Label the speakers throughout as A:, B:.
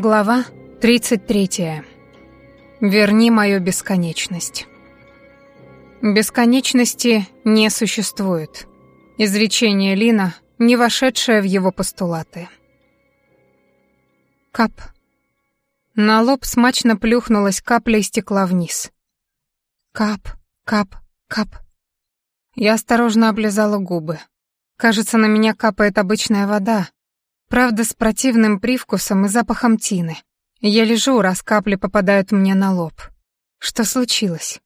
A: Глава 33. Верни мою бесконечность. Бесконечности не существует. Изречение Лина, не вошедшее в его постулаты. Кап. На лоб смачно плюхнулась капля и стекла вниз. Кап, кап, кап. Я осторожно облизала губы. Кажется, на меня капает обычная вода, Правда, с противным привкусом и запахом тины. Я лежу, раз капли попадают мне на лоб. Что случилось?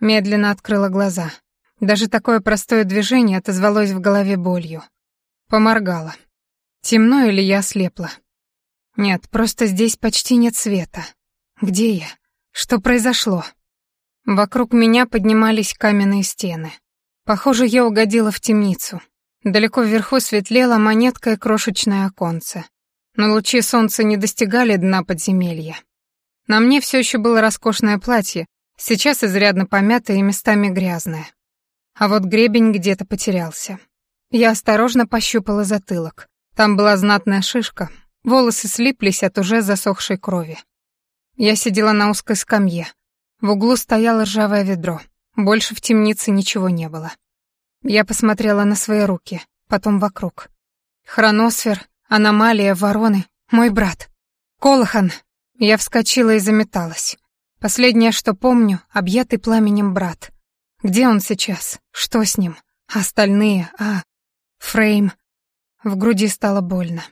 A: Медленно открыла глаза. Даже такое простое движение отозвалось в голове болью. Поморгала. Темно или я ослепла? Нет, просто здесь почти нет света. Где я? Что произошло? Вокруг меня поднимались каменные стены. Похоже, я угодила в темницу. Далеко вверху светлела монетка и крошечное оконце. Но лучи солнца не достигали дна подземелья. На мне все еще было роскошное платье, сейчас изрядно помятое и местами грязное. А вот гребень где-то потерялся. Я осторожно пощупала затылок. Там была знатная шишка, волосы слиплись от уже засохшей крови. Я сидела на узкой скамье. В углу стояло ржавое ведро. Больше в темнице ничего не было. Я посмотрела на свои руки, потом вокруг. Хроносфер, аномалия, вороны, мой брат. Колохан. Я вскочила и заметалась. Последнее, что помню, объятый пламенем брат. Где он сейчас? Что с ним? Остальные, а... Фрейм. В груди стало больно.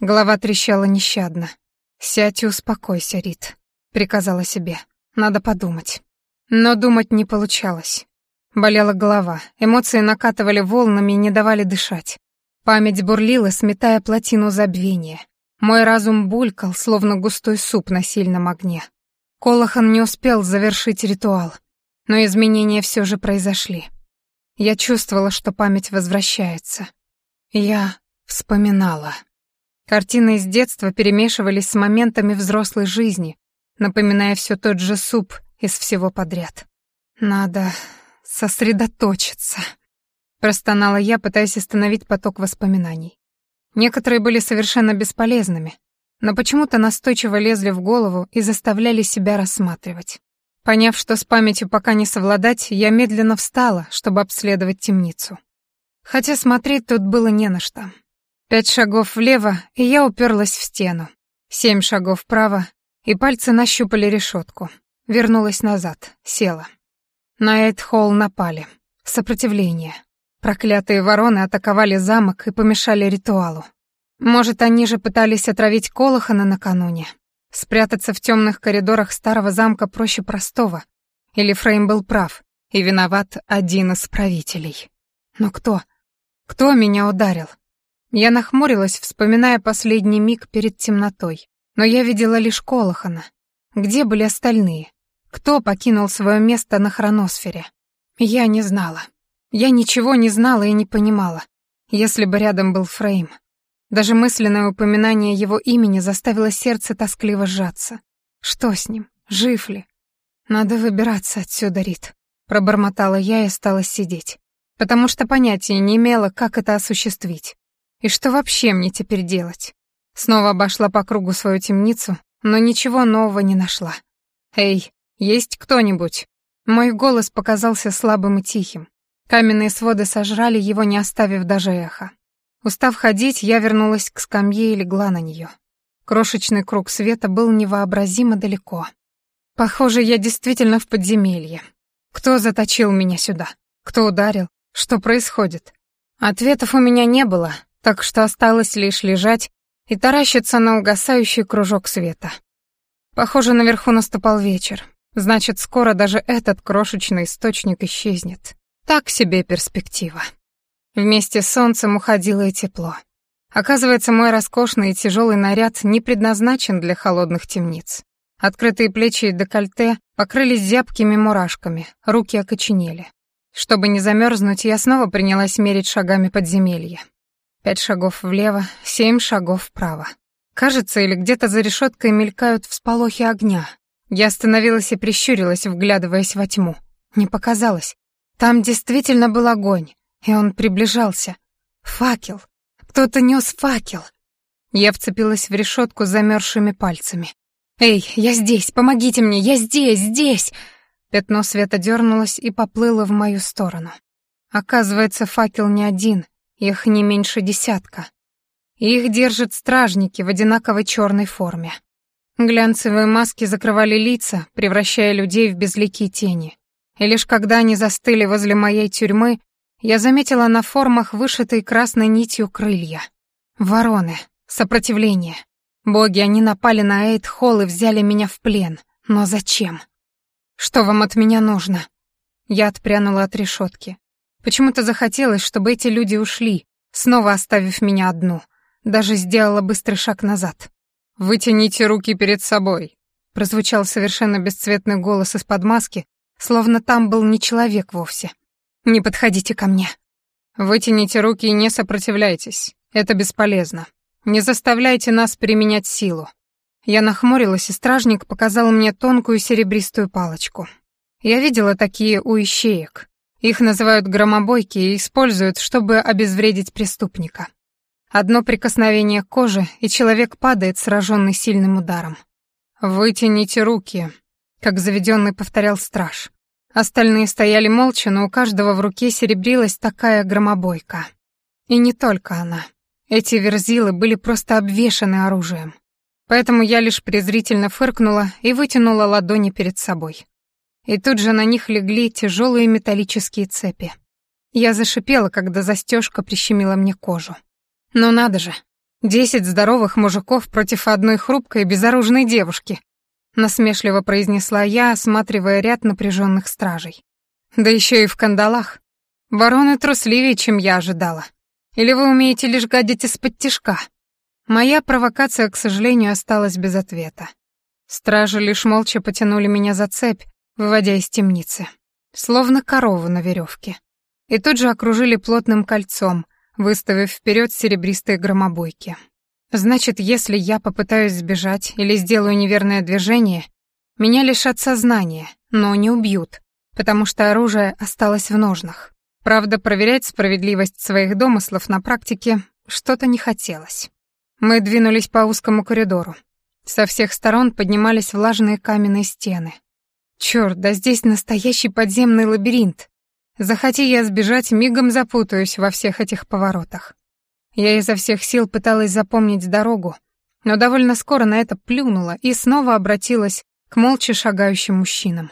A: Голова трещала нещадно. «Сядь и успокойся, Рит», — приказала себе. «Надо подумать». Но думать не получалось. Болела голова, эмоции накатывали волнами и не давали дышать. Память бурлила, сметая плотину забвения. Мой разум булькал, словно густой суп на сильном огне. Колохан не успел завершить ритуал, но изменения все же произошли. Я чувствовала, что память возвращается. Я вспоминала. Картины из детства перемешивались с моментами взрослой жизни, напоминая все тот же суп из всего подряд. Надо сосредоточиться», — простонала я, пытаясь остановить поток воспоминаний. Некоторые были совершенно бесполезными, но почему-то настойчиво лезли в голову и заставляли себя рассматривать. Поняв, что с памятью пока не совладать, я медленно встала, чтобы обследовать темницу. Хотя смотреть тут было не на что. Пять шагов влево, и я уперлась в стену. Семь шагов вправо, и пальцы нащупали решетку. Вернулась назад, села. На Эдхолл напали. Сопротивление. Проклятые вороны атаковали замок и помешали ритуалу. Может, они же пытались отравить Колохана накануне. Спрятаться в темных коридорах старого замка проще простого. Или Фрейм был прав, и виноват один из правителей. Но кто? Кто меня ударил? Я нахмурилась, вспоминая последний миг перед темнотой. Но я видела лишь Колохана. Где были остальные? Кто покинул свое место на хроносфере? Я не знала. Я ничего не знала и не понимала. Если бы рядом был Фрейм. Даже мысленное упоминание его имени заставило сердце тоскливо сжаться. Что с ним? Жив ли? Надо выбираться отсюда, Рит. Пробормотала я и стала сидеть. Потому что понятия не имела, как это осуществить. И что вообще мне теперь делать? Снова обошла по кругу свою темницу, но ничего нового не нашла. «Эй, есть кто-нибудь?» Мой голос показался слабым и тихим. Каменные своды сожрали его, не оставив даже эха. Устав ходить, я вернулась к скамье и легла на нее. Крошечный круг света был невообразимо далеко. Похоже, я действительно в подземелье. Кто заточил меня сюда? Кто ударил? Что происходит? Ответов у меня не было, так что осталось лишь лежать и таращиться на угасающий кружок света. Похоже, наверху наступал вечер. Значит, скоро даже этот крошечный источник исчезнет. Так себе перспектива. Вместе с солнцем уходило и тепло. Оказывается, мой роскошный и тяжелый наряд не предназначен для холодных темниц. Открытые плечи и декольте покрылись зябкими мурашками, руки окоченели. Чтобы не замерзнуть, я снова принялась мерить шагами подземелья. Пять шагов влево, семь шагов вправо. Кажется, или где-то за решеткой мелькают всполохи огня, я остановилась и прищурилась, вглядываясь во тьму. Не показалось. Там действительно был огонь, и он приближался. Факел. Кто-то нес факел. Я вцепилась в решетку замерзшими пальцами. «Эй, я здесь! Помогите мне! Я здесь! Здесь!» Пятно света дернулось и поплыло в мою сторону. Оказывается, факел не один, их не меньше десятка. Их держат стражники в одинаковой черной форме. Глянцевые маски закрывали лица, превращая людей в безликие тени. И лишь когда они застыли возле моей тюрьмы, я заметила на формах вышитой красной нитью крылья. Вороны, сопротивление. Боги, они напали на Эйд-Холл и взяли меня в плен. Но зачем? Что вам от меня нужно? Я отпрянула от решетки. Почему-то захотелось, чтобы эти люди ушли, снова оставив меня одну. Даже сделала быстрый шаг назад. «Вытяните руки перед собой», — прозвучал совершенно бесцветный голос из-под маски, словно там был не человек вовсе. «Не подходите ко мне». «Вытяните руки и не сопротивляйтесь. Это бесполезно. Не заставляйте нас применять силу». Я нахмурилась, и стражник показал мне тонкую серебристую палочку. Я видела такие у ищеек. Их называют громобойки и используют, чтобы обезвредить преступника. Одно прикосновение к коже, и человек падает, сраженный сильным ударом. «Вытяните руки», — как заведенный повторял страж. Остальные стояли молча, но у каждого в руке серебрилась такая громобойка. И не только она. Эти верзилы были просто обвешаны оружием. Поэтому я лишь презрительно фыркнула и вытянула ладони перед собой. И тут же на них легли тяжелые металлические цепи. Я зашипела, когда застежка прищемила мне кожу. Ну надо же, десять здоровых мужиков против одной хрупкой безоружной девушки, насмешливо произнесла я, осматривая ряд напряженных стражей. Да еще и в кандалах. Вороны трусливее, чем я ожидала. Или вы умеете лишь гадить из-под тишка? Моя провокация, к сожалению, осталась без ответа. Стражи лишь молча потянули меня за цепь, выводя из темницы. Словно корову на веревке. И тут же окружили плотным кольцом, выставив вперед серебристые громобойки. Значит, если я попытаюсь сбежать или сделаю неверное движение, меня лишат сознания, но не убьют, потому что оружие осталось в ножнах. Правда, проверять справедливость своих домыслов на практике что-то не хотелось. Мы двинулись по узкому коридору. Со всех сторон поднимались влажные каменные стены. Чёрт, да здесь настоящий подземный лабиринт. Захоти я сбежать, мигом запутаюсь во всех этих поворотах. Я изо всех сил пыталась запомнить дорогу, но довольно скоро на это плюнула и снова обратилась к молча шагающим мужчинам.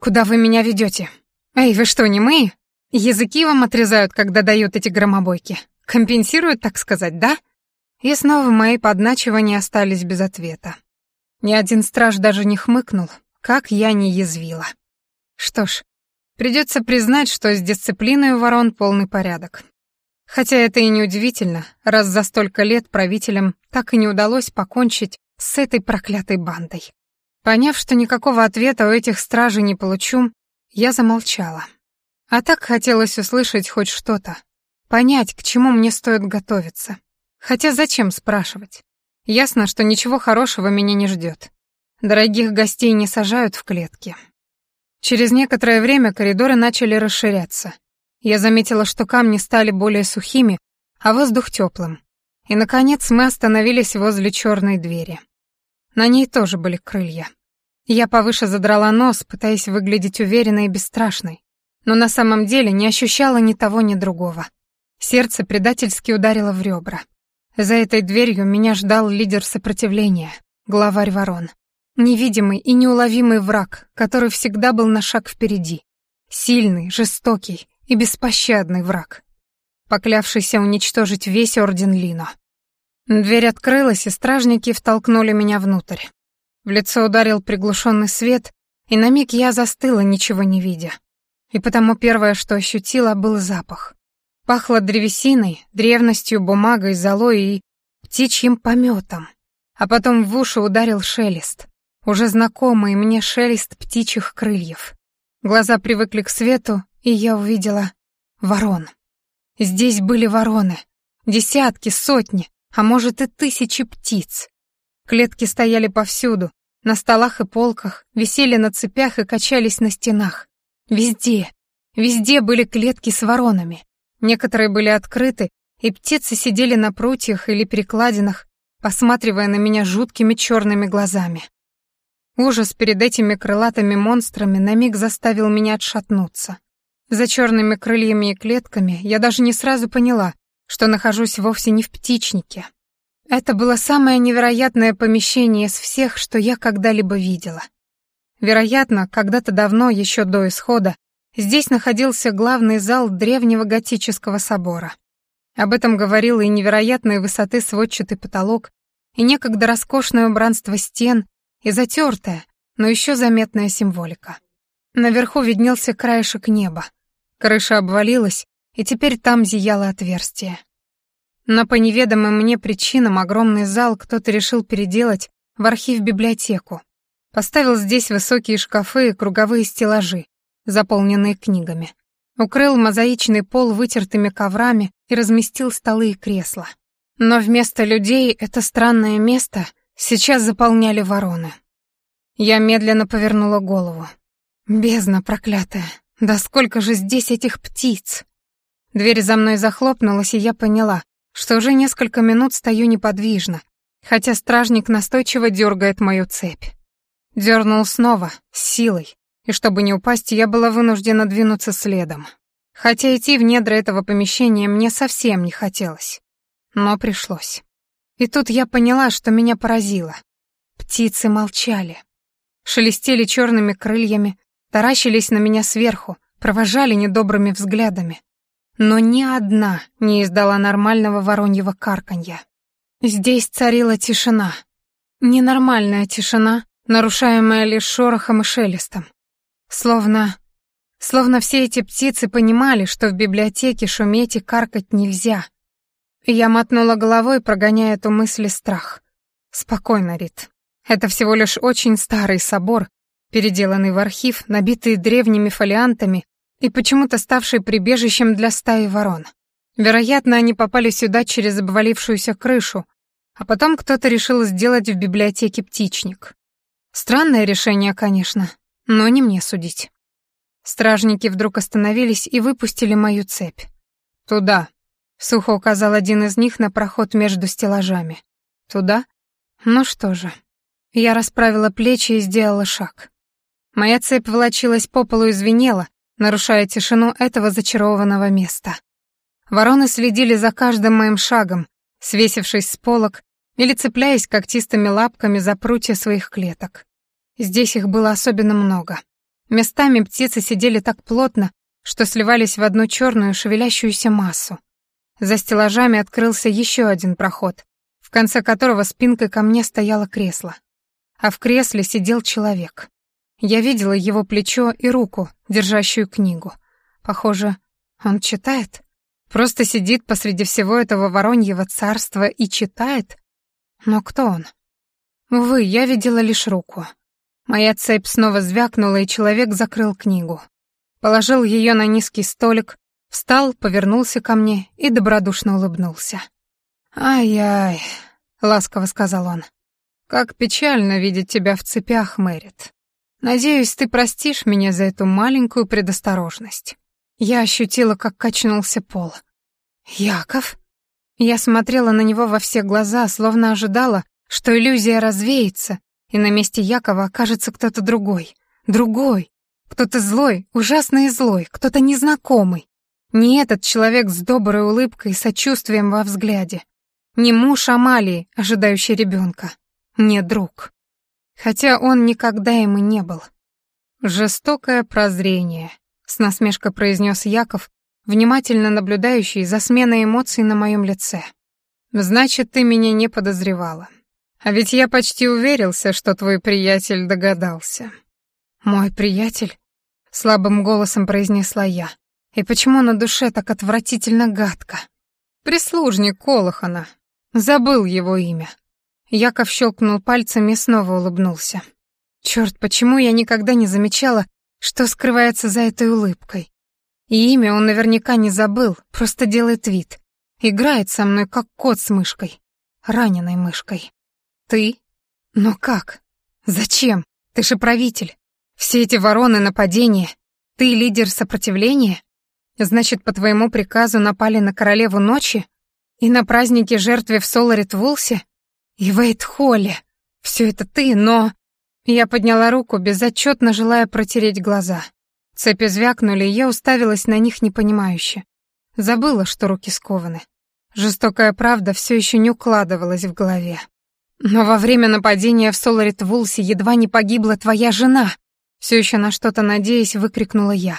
A: «Куда вы меня ведете? Эй, вы что, не мы? Языки вам отрезают, когда дают эти громобойки. Компенсируют, так сказать, да?» И снова мои подначивания остались без ответа. Ни один страж даже не хмыкнул, как я не язвила. Что ж, Придется признать, что с дисциплиной у ворон полный порядок. Хотя это и не удивительно, раз за столько лет правителям так и не удалось покончить с этой проклятой бандой. Поняв, что никакого ответа у этих стражей не получу, я замолчала. А так хотелось услышать хоть что-то, понять, к чему мне стоит готовиться. Хотя зачем спрашивать? Ясно, что ничего хорошего меня не ждет. Дорогих гостей не сажают в клетки, Через некоторое время коридоры начали расширяться. Я заметила, что камни стали более сухими, а воздух теплым. И, наконец, мы остановились возле черной двери. На ней тоже были крылья. Я повыше задрала нос, пытаясь выглядеть уверенной и бесстрашной, но на самом деле не ощущала ни того, ни другого. Сердце предательски ударило в ребра. За этой дверью меня ждал лидер сопротивления, главарь ворон. Невидимый и неуловимый враг, который всегда был на шаг впереди. Сильный, жестокий и беспощадный враг, поклявшийся уничтожить весь Орден Лино. Дверь открылась, и стражники втолкнули меня внутрь. В лицо ударил приглушенный свет, и на миг я застыла, ничего не видя. И потому первое, что ощутила, был запах. Пахло древесиной, древностью, бумагой, золой и птичьим пометом. А потом в уши ударил шелест уже знакомый мне шелест птичьих крыльев. Глаза привыкли к свету, и я увидела ворон. Здесь были вороны. Десятки, сотни, а может и тысячи птиц. Клетки стояли повсюду, на столах и полках, висели на цепях и качались на стенах. Везде, везде были клетки с воронами. Некоторые были открыты, и птицы сидели на прутьях или перекладинах, посматривая на меня жуткими черными глазами. Ужас перед этими крылатыми монстрами на миг заставил меня отшатнуться. За черными крыльями и клетками я даже не сразу поняла, что нахожусь вовсе не в птичнике. Это было самое невероятное помещение из всех, что я когда-либо видела. Вероятно, когда-то давно, еще до исхода, здесь находился главный зал древнего готического собора. Об этом говорил и невероятные высоты сводчатый потолок, и некогда роскошное убранство стен, и затертая, но еще заметная символика. Наверху виднелся краешек неба. Крыша обвалилась, и теперь там зияло отверстие. Но по неведомым мне причинам огромный зал кто-то решил переделать в архив-библиотеку. Поставил здесь высокие шкафы и круговые стеллажи, заполненные книгами. Укрыл мозаичный пол вытертыми коврами и разместил столы и кресла. Но вместо людей это странное место — сейчас заполняли вороны. Я медленно повернула голову. Бездна проклятая, да сколько же здесь этих птиц! Дверь за мной захлопнулась, и я поняла, что уже несколько минут стою неподвижно, хотя стражник настойчиво дергает мою цепь. Дернул снова, с силой, и чтобы не упасть, я была вынуждена двинуться следом. Хотя идти в недра этого помещения мне совсем не хотелось. Но пришлось. И тут я поняла, что меня поразило. Птицы молчали. Шелестели черными крыльями, таращились на меня сверху, провожали недобрыми взглядами. Но ни одна не издала нормального вороньего карканья. Здесь царила тишина. Ненормальная тишина, нарушаемая лишь шорохом и шелестом. Словно... Словно все эти птицы понимали, что в библиотеке шуметь и каркать нельзя, я мотнула головой, прогоняя эту мысль и страх. Спокойно, Рит. Это всего лишь очень старый собор, переделанный в архив, набитый древними фолиантами и почему-то ставший прибежищем для стаи ворон. Вероятно, они попали сюда через обвалившуюся крышу, а потом кто-то решил сделать в библиотеке птичник. Странное решение, конечно, но не мне судить. Стражники вдруг остановились и выпустили мою цепь. «Туда», Сухо указал один из них на проход между стеллажами. «Туда?» «Ну что же». Я расправила плечи и сделала шаг. Моя цепь волочилась по полу и звенела, нарушая тишину этого зачарованного места. Вороны следили за каждым моим шагом, свесившись с полок или цепляясь когтистыми лапками за прутья своих клеток. Здесь их было особенно много. Местами птицы сидели так плотно, что сливались в одну черную шевелящуюся массу. За стеллажами открылся еще один проход, в конце которого спинкой ко мне стояло кресло. А в кресле сидел человек. Я видела его плечо и руку, держащую книгу. Похоже, он читает. Просто сидит посреди всего этого вороньего царства и читает. Но кто он? Увы, я видела лишь руку. Моя цепь снова звякнула, и человек закрыл книгу. Положил ее на низкий столик, Встал, повернулся ко мне и добродушно улыбнулся. «Ай-яй», — ласково сказал он, — «как печально видеть тебя в цепях, Мэрит. Надеюсь, ты простишь меня за эту маленькую предосторожность». Я ощутила, как качнулся пол. «Яков?» Я смотрела на него во все глаза, словно ожидала, что иллюзия развеется, и на месте Якова окажется кто-то другой. Другой. Кто-то злой, ужасно и злой, кто-то незнакомый. Не этот человек с доброй улыбкой и сочувствием во взгляде. Не муж Амалии, ожидающий ребенка. Не друг. Хотя он никогда им и не был. «Жестокое прозрение», — с насмешкой произнес Яков, внимательно наблюдающий за сменой эмоций на моем лице. «Значит, ты меня не подозревала. А ведь я почти уверился, что твой приятель догадался». «Мой приятель?» — слабым голосом произнесла я. И почему на душе так отвратительно гадко? Прислужник Колохана. Забыл его имя. Яков щелкнул пальцами и снова улыбнулся. Черт, почему я никогда не замечала, что скрывается за этой улыбкой? И имя он наверняка не забыл, просто делает вид. Играет со мной, как кот с мышкой. Раненой мышкой. Ты? Но как? Зачем? Ты же правитель. Все эти вороны нападения. Ты лидер сопротивления? Значит, по твоему приказу напали на королеву ночи? И на празднике жертве в Соларит-Вулсе? И в Эйтхолле. Все это ты, но...» Я подняла руку, безотчетно желая протереть глаза. Цепи звякнули, и я уставилась на них непонимающе. Забыла, что руки скованы. Жестокая правда все еще не укладывалась в голове. «Но во время нападения в Соларит-Вулсе едва не погибла твоя жена!» Все еще на что-то надеясь, выкрикнула я.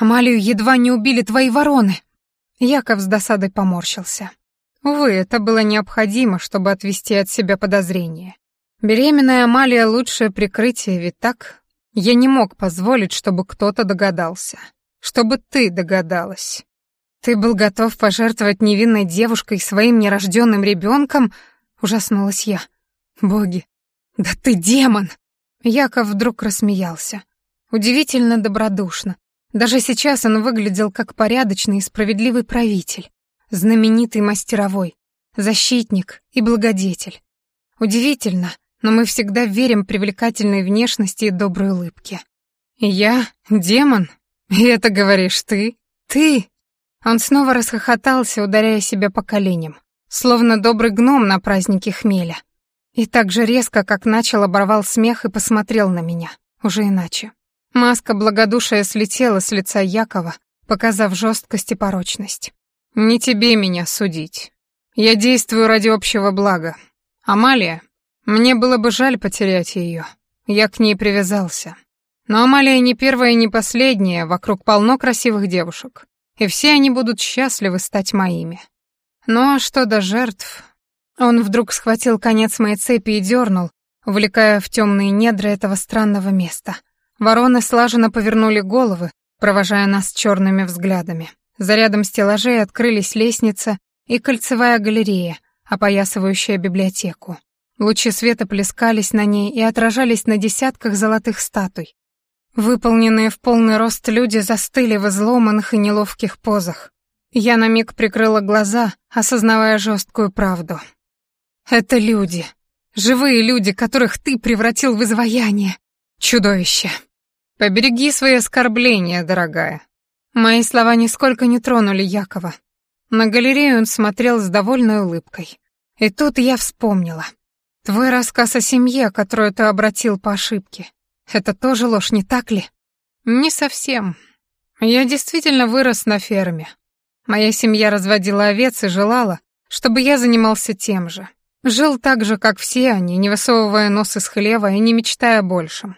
A: Амалию едва не убили твои вороны!» Яков с досадой поморщился. Увы, это было необходимо, чтобы отвести от себя подозрения. Беременная Амалия — лучшее прикрытие, ведь так? Я не мог позволить, чтобы кто-то догадался. Чтобы ты догадалась. Ты был готов пожертвовать невинной девушкой своим нерожденным ребенком? Ужаснулась я. Боги, да ты демон! Яков вдруг рассмеялся. Удивительно добродушно, даже сейчас он выглядел как порядочный и справедливый правитель, знаменитый мастеровой, защитник и благодетель. Удивительно, но мы всегда верим привлекательной внешности и доброй улыбке. «Я демон? И это говоришь ты? Ты?» Он снова расхохотался, ударяя себя по коленям, словно добрый гном на празднике хмеля. И так же резко, как начал, оборвал смех и посмотрел на меня, уже иначе. Маска благодушия слетела с лица Якова, показав жесткость и порочность. «Не тебе меня судить. Я действую ради общего блага. Амалия? Мне было бы жаль потерять ее. Я к ней привязался. Но Амалия не первая и не последняя, вокруг полно красивых девушек. И все они будут счастливы стать моими. Ну а что до жертв? Он вдруг схватил конец моей цепи и дернул, увлекая в темные недра этого странного места, Вороны слаженно повернули головы, провожая нас черными взглядами. За рядом стеллажей открылись лестница и кольцевая галерея, опоясывающая библиотеку. Лучи света плескались на ней и отражались на десятках золотых статуй. Выполненные в полный рост люди застыли в изломанных и неловких позах. Я на миг прикрыла глаза, осознавая жесткую правду. «Это люди. Живые люди, которых ты превратил в изваяние. Чудовище!» «Побереги свои оскорбления, дорогая». Мои слова нисколько не тронули Якова. На галерею он смотрел с довольной улыбкой. И тут я вспомнила. Твой рассказ о семье, которую ты обратил по ошибке. Это тоже ложь, не так ли? Не совсем. Я действительно вырос на ферме. Моя семья разводила овец и желала, чтобы я занимался тем же. Жил так же, как все они, не высовывая нос из хлева и не мечтая о большем.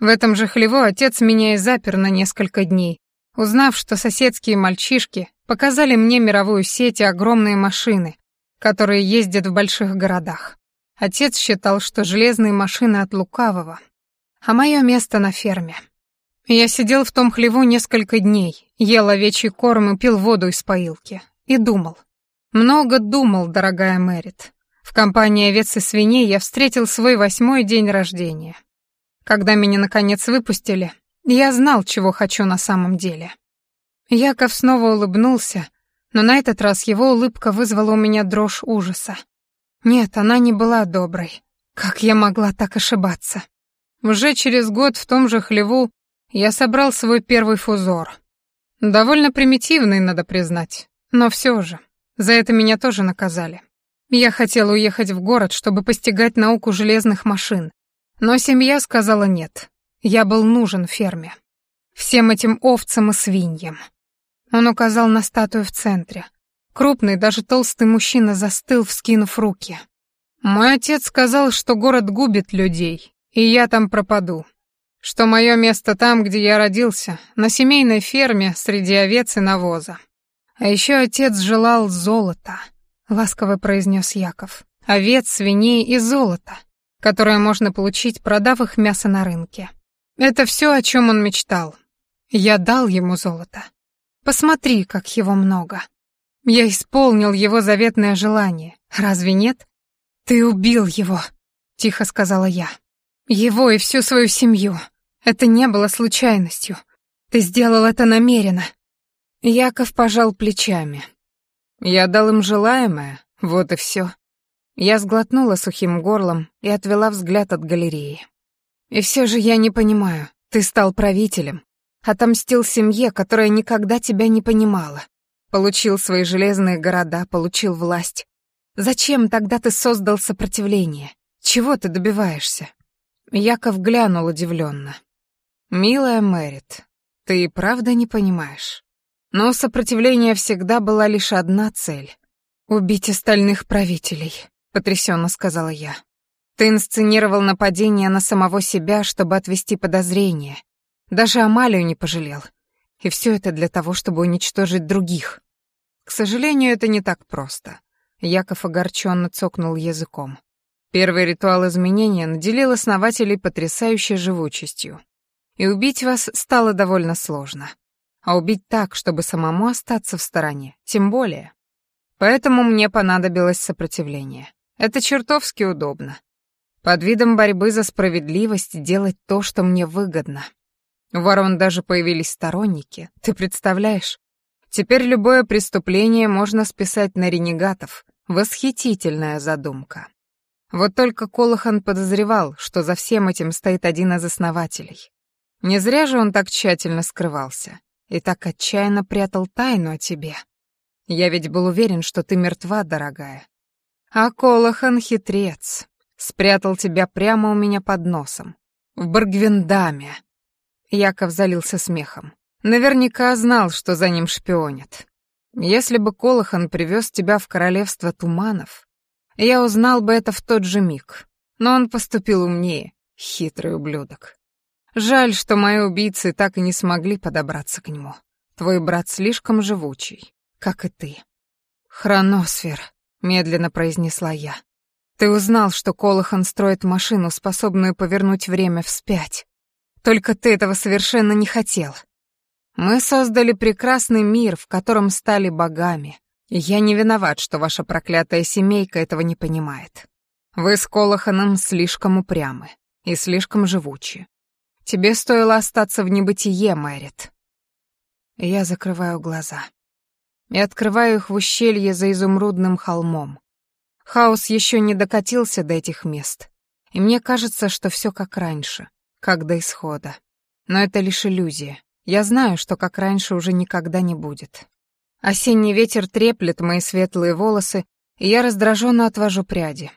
A: В этом же хлеву отец меня и запер на несколько дней, узнав, что соседские мальчишки показали мне мировую сеть и огромные машины, которые ездят в больших городах. Отец считал, что железные машины от лукавого, а мое место на ферме. Я сидел в том хлеву несколько дней, ел овечий корм и пил воду из поилки. И думал. Много думал, дорогая Мэрит. В компании овец и свиней я встретил свой восьмой день рождения — когда меня, наконец, выпустили, я знал, чего хочу на самом деле. Яков снова улыбнулся, но на этот раз его улыбка вызвала у меня дрожь ужаса. Нет, она не была доброй. Как я могла так ошибаться? Уже через год в том же хлеву я собрал свой первый фузор. Довольно примитивный, надо признать, но все же. За это меня тоже наказали. Я хотел уехать в город, чтобы постигать науку железных машин, но семья сказала нет. Я был нужен ферме. Всем этим овцам и свиньям. Он указал на статую в центре. Крупный, даже толстый мужчина застыл, вскинув руки. «Мой отец сказал, что город губит людей, и я там пропаду. Что мое место там, где я родился, на семейной ферме среди овец и навоза. А еще отец желал золота», — ласково произнес Яков. «Овец, свиней и золота которое можно получить, продав их мясо на рынке. Это все, о чем он мечтал. Я дал ему золото. Посмотри, как его много. Я исполнил его заветное желание. Разве нет? Ты убил его, тихо сказала я. Его и всю свою семью. Это не было случайностью. Ты сделал это намеренно. Яков пожал плечами. Я дал им желаемое, вот и все. Я сглотнула сухим горлом и отвела взгляд от галереи. «И все же я не понимаю. Ты стал правителем. Отомстил семье, которая никогда тебя не понимала. Получил свои железные города, получил власть. Зачем тогда ты создал сопротивление? Чего ты добиваешься?» Яков глянул удивленно. «Милая Мэрит, ты и правда не понимаешь. Но у сопротивления всегда была лишь одна цель — убить остальных правителей потрясенно сказала я. Ты инсценировал нападение на самого себя, чтобы отвести подозрения. Даже Амалию не пожалел. И все это для того, чтобы уничтожить других. К сожалению, это не так просто. Яков огорченно цокнул языком. Первый ритуал изменения наделил основателей потрясающей живучестью. И убить вас стало довольно сложно. А убить так, чтобы самому остаться в стороне, тем более. Поэтому мне понадобилось сопротивление. Это чертовски удобно. Под видом борьбы за справедливость делать то, что мне выгодно. У ворон даже появились сторонники, ты представляешь? Теперь любое преступление можно списать на ренегатов. Восхитительная задумка. Вот только Колохан подозревал, что за всем этим стоит один из основателей. Не зря же он так тщательно скрывался и так отчаянно прятал тайну о тебе. Я ведь был уверен, что ты мертва, дорогая. А Колохан хитрец. Спрятал тебя прямо у меня под носом. В Баргвиндаме. Яков залился смехом. Наверняка знал, что за ним шпионят. Если бы Колохан привез тебя в королевство туманов, я узнал бы это в тот же миг. Но он поступил умнее, хитрый ублюдок. Жаль, что мои убийцы так и не смогли подобраться к нему. Твой брат слишком живучий, как и ты. Хроносфер, — медленно произнесла я. «Ты узнал, что Колохан строит машину, способную повернуть время вспять. Только ты этого совершенно не хотел. Мы создали прекрасный мир, в котором стали богами. Я не виноват, что ваша проклятая семейка этого не понимает. Вы с Колоханом слишком упрямы и слишком живучи. Тебе стоило остаться в небытие, Мэрит». Я закрываю глаза и открываю их в ущелье за изумрудным холмом. Хаос еще не докатился до этих мест, и мне кажется, что все как раньше, как до исхода. Но это лишь иллюзия. Я знаю, что как раньше уже никогда не будет. Осенний ветер треплет мои светлые волосы, и я раздраженно отвожу пряди.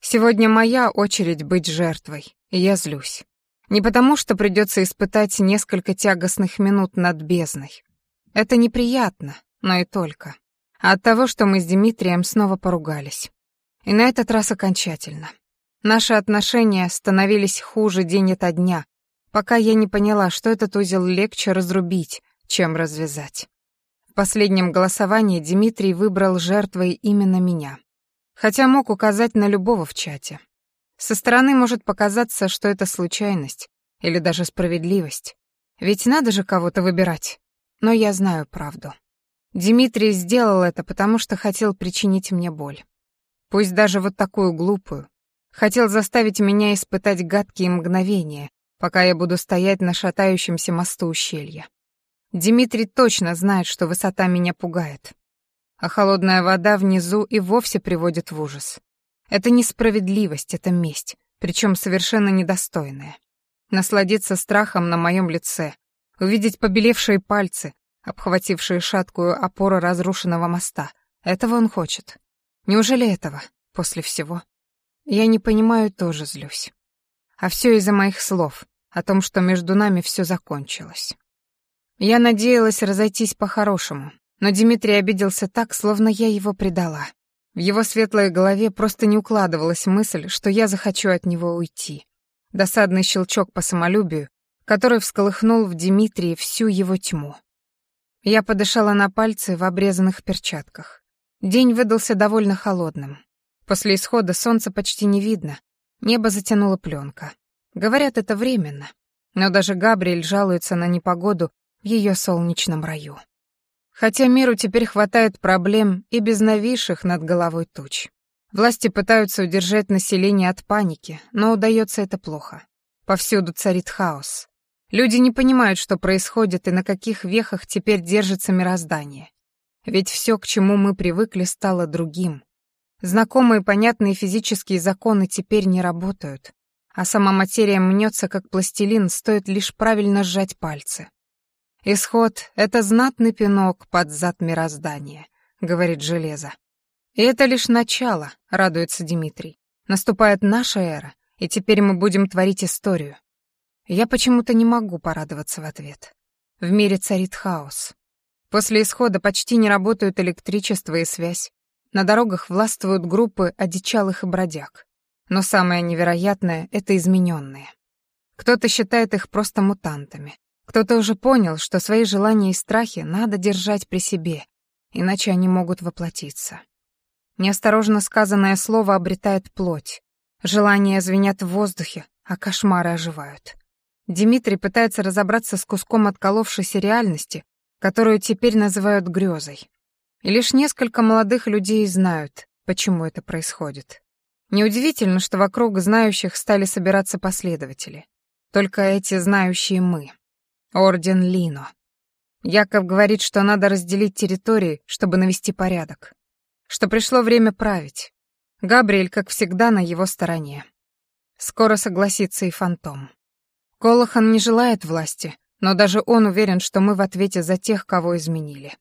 A: Сегодня моя очередь быть жертвой, и я злюсь. Не потому, что придется испытать несколько тягостных минут над бездной. Это неприятно, но и только. А от того, что мы с Дмитрием снова поругались. И на этот раз окончательно. Наши отношения становились хуже день ото дня, пока я не поняла, что этот узел легче разрубить, чем развязать. В последнем голосовании Дмитрий выбрал жертвой именно меня. Хотя мог указать на любого в чате. Со стороны может показаться, что это случайность или даже справедливость. Ведь надо же кого-то выбирать. Но я знаю правду. Дмитрий сделал это, потому что хотел причинить мне боль. Пусть даже вот такую глупую. Хотел заставить меня испытать гадкие мгновения, пока я буду стоять на шатающемся мосту ущелья. Дмитрий точно знает, что высота меня пугает. А холодная вода внизу и вовсе приводит в ужас. Это несправедливость, это месть, причем совершенно недостойная. Насладиться страхом на моем лице, увидеть побелевшие пальцы, обхватившие шаткую опору разрушенного моста. Этого он хочет. Неужели этого? После всего. Я не понимаю, тоже злюсь. А все из-за моих слов, о том, что между нами все закончилось. Я надеялась разойтись по-хорошему, но Дмитрий обиделся так, словно я его предала. В его светлой голове просто не укладывалась мысль, что я захочу от него уйти. Досадный щелчок по самолюбию, который всколыхнул в Дмитрии всю его тьму. Я подышала на пальцы в обрезанных перчатках. День выдался довольно холодным. После исхода солнца почти не видно, небо затянула пленка. Говорят, это временно. Но даже Габриэль жалуется на непогоду в ее солнечном раю. Хотя миру теперь хватает проблем и без нависших над головой туч. Власти пытаются удержать население от паники, но удается это плохо. Повсюду царит хаос. Люди не понимают, что происходит и на каких вехах теперь держится мироздание. Ведь все, к чему мы привыкли, стало другим. Знакомые понятные физические законы теперь не работают, а сама материя мнется, как пластилин, стоит лишь правильно сжать пальцы. «Исход — это знатный пинок под зад мироздания», — говорит Железо. «И это лишь начало», — радуется Дмитрий. «Наступает наша эра, и теперь мы будем творить историю. Я почему-то не могу порадоваться в ответ. В мире царит хаос. После исхода почти не работают электричество и связь. На дорогах властвуют группы одичалых и бродяг. Но самое невероятное — это измененные. Кто-то считает их просто мутантами. Кто-то уже понял, что свои желания и страхи надо держать при себе, иначе они могут воплотиться. Неосторожно сказанное слово обретает плоть. Желания звенят в воздухе, а кошмары оживают. Дмитрий пытается разобраться с куском отколовшейся реальности, которую теперь называют грезой. И лишь несколько молодых людей знают, почему это происходит. Неудивительно, что вокруг знающих стали собираться последователи. Только эти знающие мы. Орден Лино. Яков говорит, что надо разделить территории, чтобы навести порядок. Что пришло время править. Габриэль, как всегда, на его стороне. Скоро согласится и фантом. Колохан не желает власти, но даже он уверен, что мы в ответе за тех, кого изменили.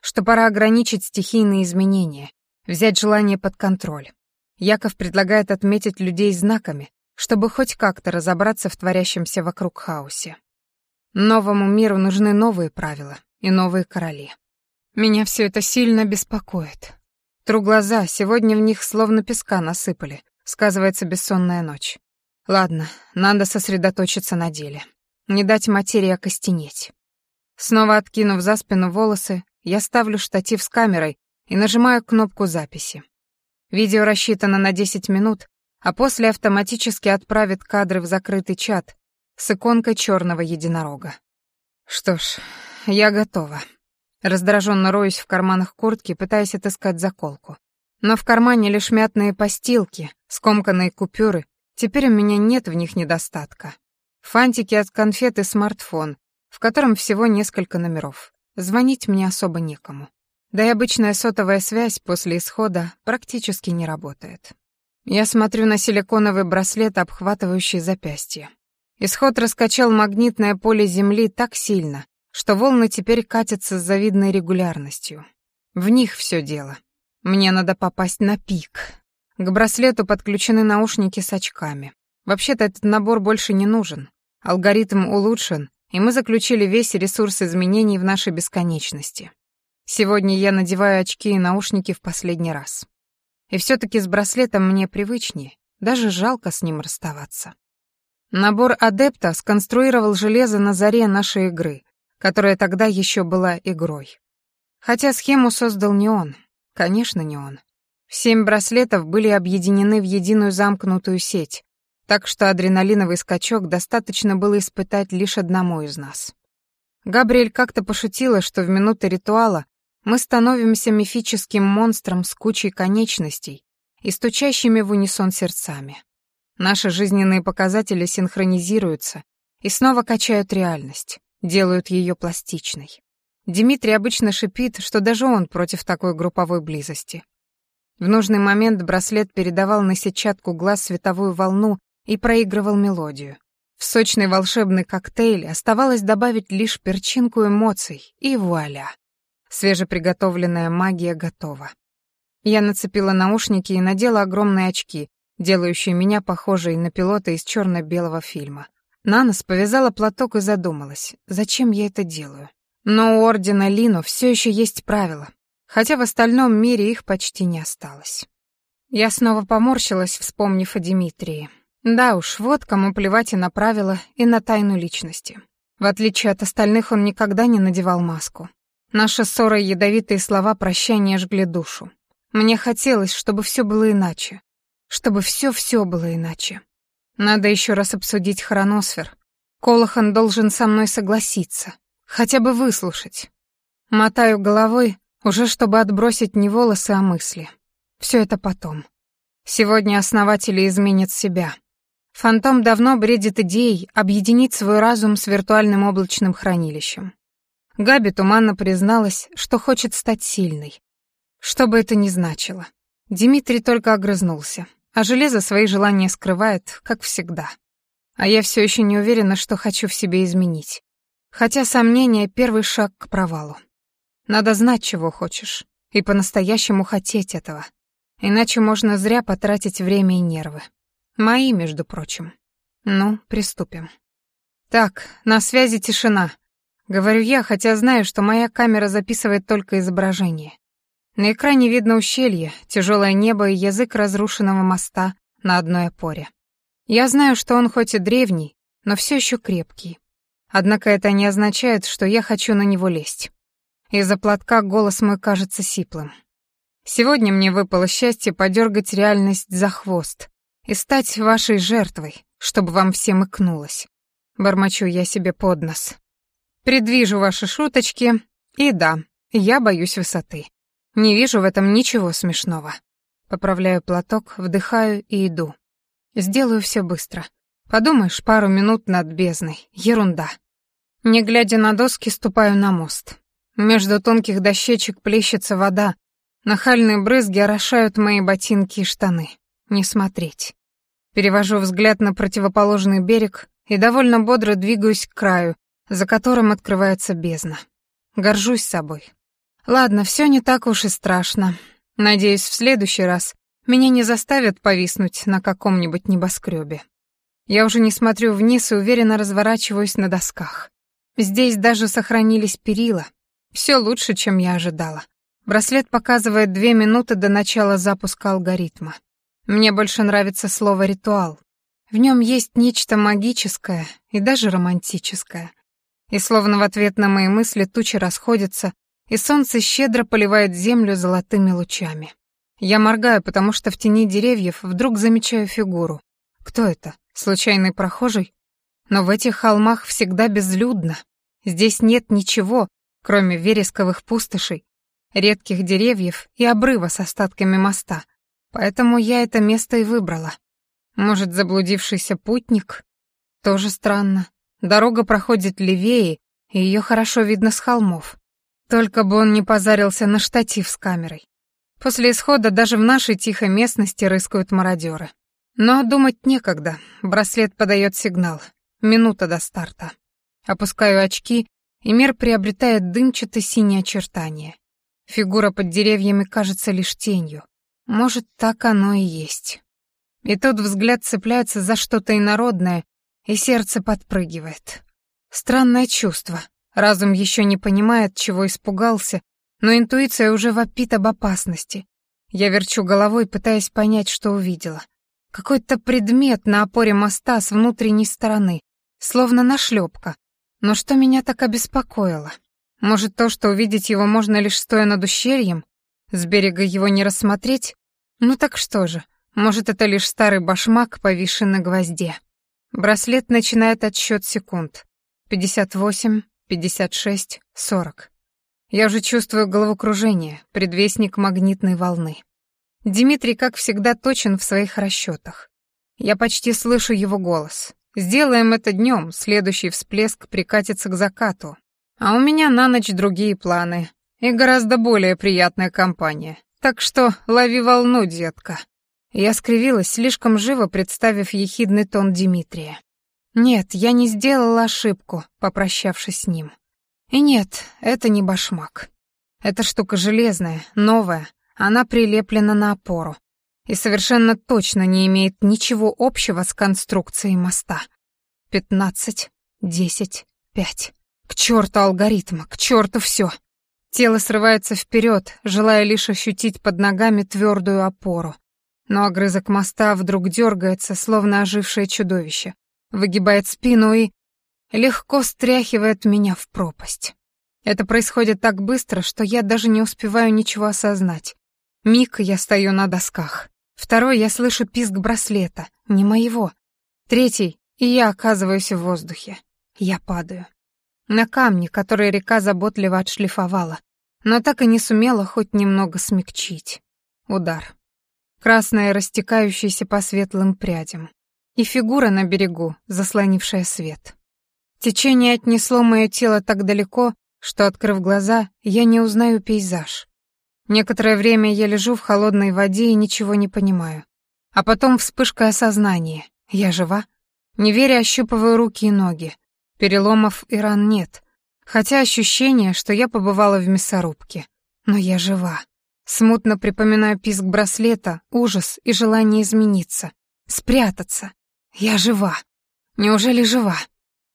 A: Что пора ограничить стихийные изменения, взять желание под контроль. Яков предлагает отметить людей знаками, чтобы хоть как-то разобраться в творящемся вокруг хаосе. Новому миру нужны новые правила и новые короли. Меня все это сильно беспокоит. Тру глаза, сегодня в них словно песка насыпали, сказывается бессонная ночь. Ладно, надо сосредоточиться на деле. Не дать матери окостенеть. Снова откинув за спину волосы, я ставлю штатив с камерой и нажимаю кнопку записи. Видео рассчитано на 10 минут, а после автоматически отправит кадры в закрытый чат с иконкой черного единорога. Что ж, я готова. Раздраженно роюсь в карманах куртки, пытаясь отыскать заколку. Но в кармане лишь мятные постилки, скомканные купюры Теперь у меня нет в них недостатка. Фантики от конфеты, смартфон, в котором всего несколько номеров. Звонить мне особо некому. Да и обычная сотовая связь после исхода практически не работает. Я смотрю на силиконовый браслет, обхватывающий запястье. Исход раскачал магнитное поле Земли так сильно, что волны теперь катятся с завидной регулярностью. В них все дело. Мне надо попасть на пик, к браслету подключены наушники с очками. Вообще-то этот набор больше не нужен. Алгоритм улучшен, и мы заключили весь ресурс изменений в нашей бесконечности. Сегодня я надеваю очки и наушники в последний раз. И все таки с браслетом мне привычнее, даже жалко с ним расставаться. Набор адепта сконструировал железо на заре нашей игры, которая тогда еще была игрой. Хотя схему создал не он, конечно, не он. Семь браслетов были объединены в единую замкнутую сеть, так что адреналиновый скачок достаточно было испытать лишь одному из нас. Габриэль как-то пошутила, что в минуты ритуала мы становимся мифическим монстром с кучей конечностей и стучащими в унисон сердцами. Наши жизненные показатели синхронизируются и снова качают реальность, делают ее пластичной. Дмитрий обычно шипит, что даже он против такой групповой близости. В нужный момент браслет передавал на сетчатку глаз световую волну и проигрывал мелодию. В сочный волшебный коктейль оставалось добавить лишь перчинку эмоций, и вуаля. Свежеприготовленная магия готова. Я нацепила наушники и надела огромные очки, делающие меня похожей на пилота из черно-белого фильма. На нос повязала платок и задумалась, зачем я это делаю. Но у Ордена Лину все еще есть правила, хотя в остальном мире их почти не осталось. Я снова поморщилась, вспомнив о Дмитрии. Да уж, вот кому плевать и на правила, и на тайну личности. В отличие от остальных, он никогда не надевал маску. Наши ссоры и ядовитые слова прощания жгли душу. Мне хотелось, чтобы все было иначе. Чтобы все-все было иначе. Надо еще раз обсудить хроносфер. Колохан должен со мной согласиться. Хотя бы выслушать. Мотаю головой, уже чтобы отбросить не волосы, а мысли. Все это потом. Сегодня основатели изменят себя. Фантом давно бредит идеей объединить свой разум с виртуальным облачным хранилищем. Габи туманно призналась, что хочет стать сильной. Что бы это ни значило. Дмитрий только огрызнулся, а железо свои желания скрывает, как всегда. А я все еще не уверена, что хочу в себе изменить. Хотя сомнение — первый шаг к провалу. Надо знать, чего хочешь, и по-настоящему хотеть этого. Иначе можно зря потратить время и нервы. Мои, между прочим. Ну, приступим. Так, на связи тишина. Говорю я, хотя знаю, что моя камера записывает только изображение. На экране видно ущелье, тяжелое небо и язык разрушенного моста на одной опоре. Я знаю, что он хоть и древний, но все еще крепкий. Однако это не означает, что я хочу на него лезть. Из-за платка голос мой кажется сиплым. Сегодня мне выпало счастье подергать реальность за хвост и стать вашей жертвой, чтобы вам всем икнулось. Бормочу я себе под нос. Предвижу ваши шуточки, и да, я боюсь высоты. Не вижу в этом ничего смешного. Поправляю платок, вдыхаю и иду. Сделаю все быстро. Подумаешь, пару минут над бездной. Ерунда. Не глядя на доски, ступаю на мост. Между тонких дощечек плещется вода. Нахальные брызги орошают мои ботинки и штаны. Не смотреть. Перевожу взгляд на противоположный берег и довольно бодро двигаюсь к краю, за которым открывается бездна. Горжусь собой. Ладно, все не так уж и страшно. Надеюсь, в следующий раз меня не заставят повиснуть на каком-нибудь небоскребе. Я уже не смотрю вниз и уверенно разворачиваюсь на досках. Здесь даже сохранились перила, все лучше, чем я ожидала. Браслет показывает две минуты до начала запуска алгоритма. Мне больше нравится слово «ритуал». В нем есть нечто магическое и даже романтическое. И словно в ответ на мои мысли тучи расходятся, и солнце щедро поливает землю золотыми лучами. Я моргаю, потому что в тени деревьев вдруг замечаю фигуру. Кто это? Случайный прохожий? Но в этих холмах всегда безлюдно. Здесь нет ничего, кроме вересковых пустошей, редких деревьев и обрыва с остатками моста. Поэтому я это место и выбрала. Может, заблудившийся путник? Тоже странно. Дорога проходит левее, и ее хорошо видно с холмов. Только бы он не позарился на штатив с камерой. После исхода даже в нашей тихой местности рыскают мародеры. Но думать некогда. Браслет подает сигнал. Минута до старта. Опускаю очки и мир приобретает дымчато-синие очертания. Фигура под деревьями кажется лишь тенью. Может, так оно и есть. И тот взгляд цепляется за что-то инородное, и сердце подпрыгивает. Странное чувство. Разум еще не понимает, чего испугался, но интуиция уже вопит об опасности. Я верчу головой, пытаясь понять, что увидела. Какой-то предмет на опоре моста с внутренней стороны, словно нашлепка, но что меня так обеспокоило? Может, то, что увидеть его можно лишь стоя над ущельем? С берега его не рассмотреть? Ну так что же, может, это лишь старый башмак, повисший на гвозде. Браслет начинает отсчет секунд. 58, 56, 40. Я уже чувствую головокружение, предвестник магнитной волны. Дмитрий, как всегда, точен в своих расчетах. Я почти слышу его голос. Сделаем это днем, следующий всплеск прикатится к закату. А у меня на ночь другие планы и гораздо более приятная компания. Так что лови волну, детка». Я скривилась, слишком живо представив ехидный тон Димитрия. «Нет, я не сделала ошибку, попрощавшись с ним. И нет, это не башмак. Эта штука железная, новая, она прилеплена на опору и совершенно точно не имеет ничего общего с конструкцией моста. Пятнадцать, десять, пять. К черту алгоритм, к черту все. Тело срывается вперед, желая лишь ощутить под ногами твердую опору. Но огрызок моста вдруг дергается, словно ожившее чудовище, выгибает спину и легко стряхивает меня в пропасть. Это происходит так быстро, что я даже не успеваю ничего осознать. Миг я стою на досках. Второй я слышу писк браслета, не моего. Третий, и я оказываюсь в воздухе. Я падаю. На камни, которые река заботливо отшлифовала, но так и не сумела хоть немного смягчить. Удар. Красное, растекающееся по светлым прядям. И фигура на берегу, заслонившая свет. Течение отнесло мое тело так далеко, что, открыв глаза, я не узнаю пейзаж. Некоторое время я лежу в холодной воде и ничего не понимаю. А потом вспышка осознания. Я жива? Не веря, ощупываю руки и ноги. Переломов и ран нет. Хотя ощущение, что я побывала в мясорубке. Но я жива. Смутно припоминаю писк браслета, ужас и желание измениться. Спрятаться. Я жива. Неужели жива?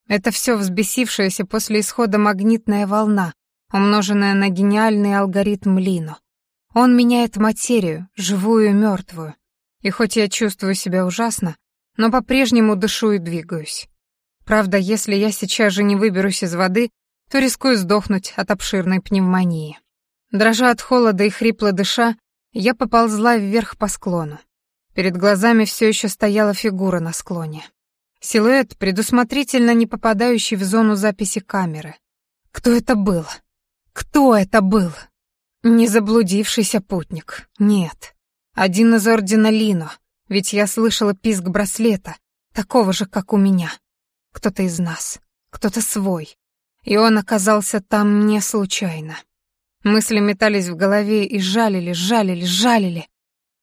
A: Это все взбесившаяся после исхода магнитная волна, умноженная на гениальный алгоритм Лино. Он меняет материю, живую и мертвую. И хоть я чувствую себя ужасно, но по-прежнему дышу и двигаюсь. Правда, если я сейчас же не выберусь из воды, то рискую сдохнуть от обширной пневмонии. Дрожа от холода и хрипло дыша, я поползла вверх по склону. Перед глазами все еще стояла фигура на склоне. Силуэт, предусмотрительно не попадающий в зону записи камеры. Кто это был? Кто это был? Не заблудившийся путник, нет. Один из ордена Лино, ведь я слышала писк браслета, такого же, как у меня. Кто-то из нас, кто-то свой. И он оказался там не случайно. Мысли метались в голове и жалили, жалили, жалили.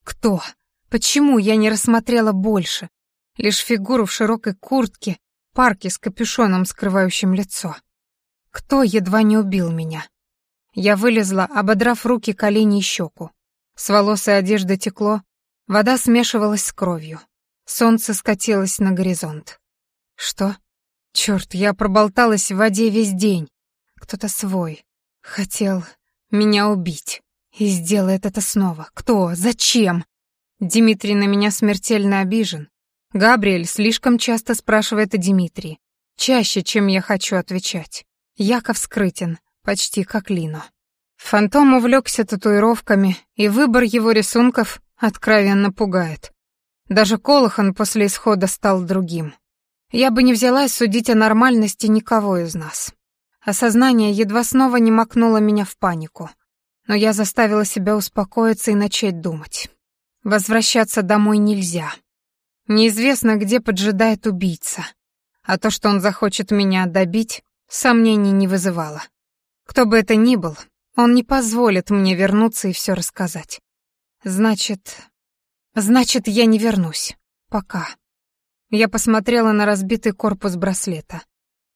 A: Кто? Почему я не рассмотрела больше? Лишь фигуру в широкой куртке, парке с капюшоном, скрывающим лицо. Кто едва не убил меня? Я вылезла, ободрав руки, колени и щеку. С волос и одежды текло, вода смешивалась с кровью. Солнце скатилось на горизонт. Что? Черт, я проболталась в воде весь день. Кто-то свой. Хотел меня убить. И сделает это снова. Кто? Зачем? Дмитрий на меня смертельно обижен. Габриэль слишком часто спрашивает о Дмитрии. Чаще, чем я хочу отвечать. Яков скрытен почти как Лино. Фантом увлекся татуировками, и выбор его рисунков откровенно пугает. Даже Колохан после исхода стал другим. Я бы не взялась судить о нормальности никого из нас. Осознание едва снова не макнуло меня в панику. Но я заставила себя успокоиться и начать думать. Возвращаться домой нельзя. Неизвестно, где поджидает убийца. А то, что он захочет меня добить, сомнений не вызывало. Кто бы это ни был, он не позволит мне вернуться и все рассказать. Значит... Значит, я не вернусь. Пока. Я посмотрела на разбитый корпус браслета.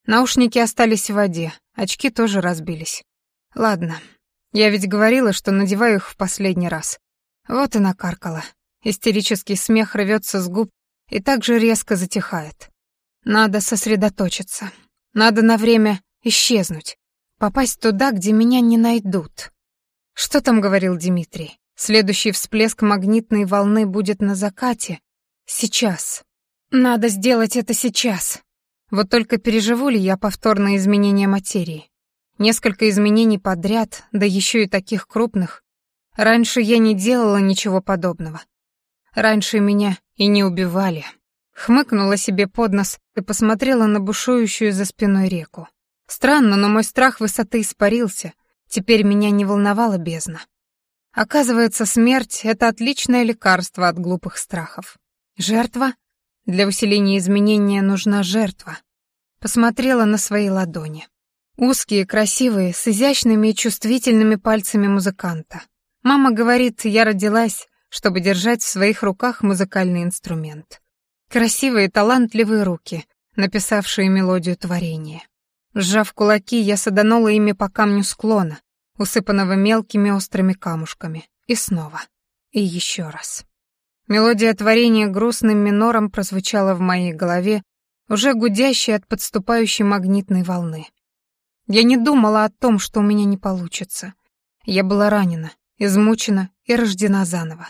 A: Наушники остались в воде, очки тоже разбились. Ладно, я ведь говорила, что надеваю их в последний раз. Вот и накаркала. Истерический смех рвется с губ и так же резко затихает. Надо сосредоточиться. Надо на время исчезнуть. Попасть туда, где меня не найдут. Что там говорил Дмитрий? Следующий всплеск магнитной волны будет на закате. Сейчас. Надо сделать это сейчас. Вот только переживу ли я повторное изменение материи? Несколько изменений подряд, да еще и таких крупных. Раньше я не делала ничего подобного. Раньше меня и не убивали. Хмыкнула себе под нос и посмотрела на бушующую за спиной реку. Странно, но мой страх высоты испарился. Теперь меня не волновала бездна. Оказывается, смерть — это отличное лекарство от глупых страхов. Жертва? Для усиления изменения нужна жертва. Посмотрела на свои ладони. Узкие, красивые, с изящными и чувствительными пальцами музыканта. Мама говорит, я родилась, чтобы держать в своих руках музыкальный инструмент. Красивые, талантливые руки, написавшие мелодию творения. Сжав кулаки, я саданула ими по камню склона, усыпанного мелкими острыми камушками. И снова. И еще раз. Мелодия творения грустным минором прозвучала в моей голове, уже гудящей от подступающей магнитной волны. Я не думала о том, что у меня не получится. Я была ранена, измучена и рождена заново.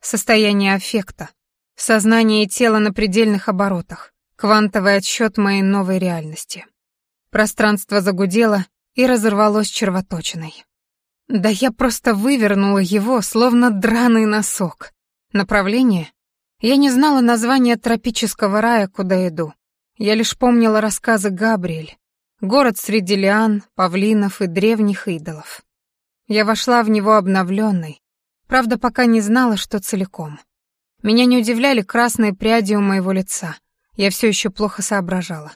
A: Состояние аффекта, сознание и тело на предельных оборотах, квантовый отсчет моей новой реальности. Пространство загудело и разорвалось червоточиной. Да я просто вывернула его, словно драный носок. Направление? Я не знала названия тропического рая, куда иду. Я лишь помнила рассказы Габриэль. Город среди лиан, павлинов и древних идолов. Я вошла в него обновленной, правда, пока не знала, что целиком. Меня не удивляли красные пряди у моего лица. Я все еще плохо соображала.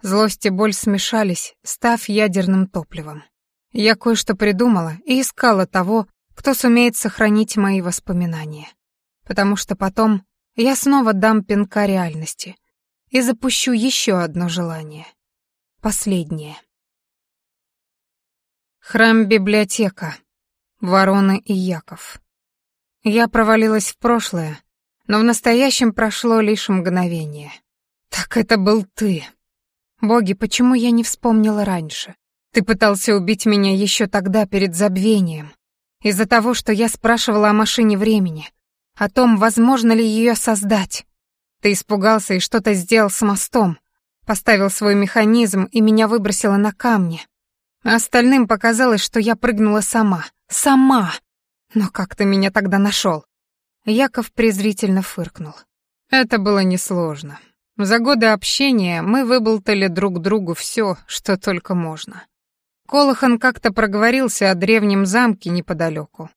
A: Злость и боль смешались, став ядерным топливом. Я кое-что придумала и искала того, кто сумеет сохранить мои воспоминания. Потому что потом я снова дам пинка реальности и запущу еще одно желание. Последнее. Храм-библиотека. Вороны и Яков. Я провалилась в прошлое, но в настоящем прошло лишь мгновение. «Так это был ты!» Боги, почему я не вспомнила раньше? Ты пытался убить меня еще тогда перед забвением. Из-за того, что я спрашивала о машине времени, о том, возможно ли ее создать. Ты испугался и что-то сделал с мостом, поставил свой механизм и меня выбросило на камни. А остальным показалось, что я прыгнула сама. Сама! Но как ты меня тогда нашел? Яков презрительно фыркнул. Это было несложно. За годы общения мы выболтали друг другу все, что только можно. Колохан как-то проговорился о древнем замке неподалеку.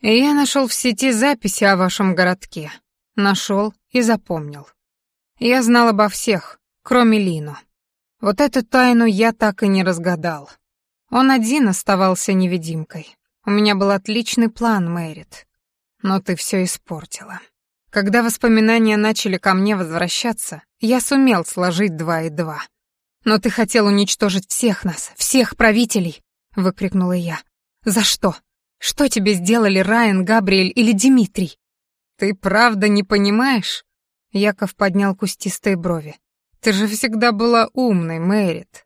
A: И я нашел в сети записи о вашем городке. Нашел и запомнил. Я знал обо всех, кроме Лину. Вот эту тайну я так и не разгадал. Он один оставался невидимкой. У меня был отличный план, Мэрит. Но ты все испортила. Когда воспоминания начали ко мне возвращаться, я сумел сложить два и два. «Но ты хотел уничтожить всех нас, всех правителей!» — выкрикнула я. «За что? Что тебе сделали Райан, Габриэль или Димитрий? «Ты правда не понимаешь?» Яков поднял кустистые брови. «Ты же всегда была умной, Мэрит».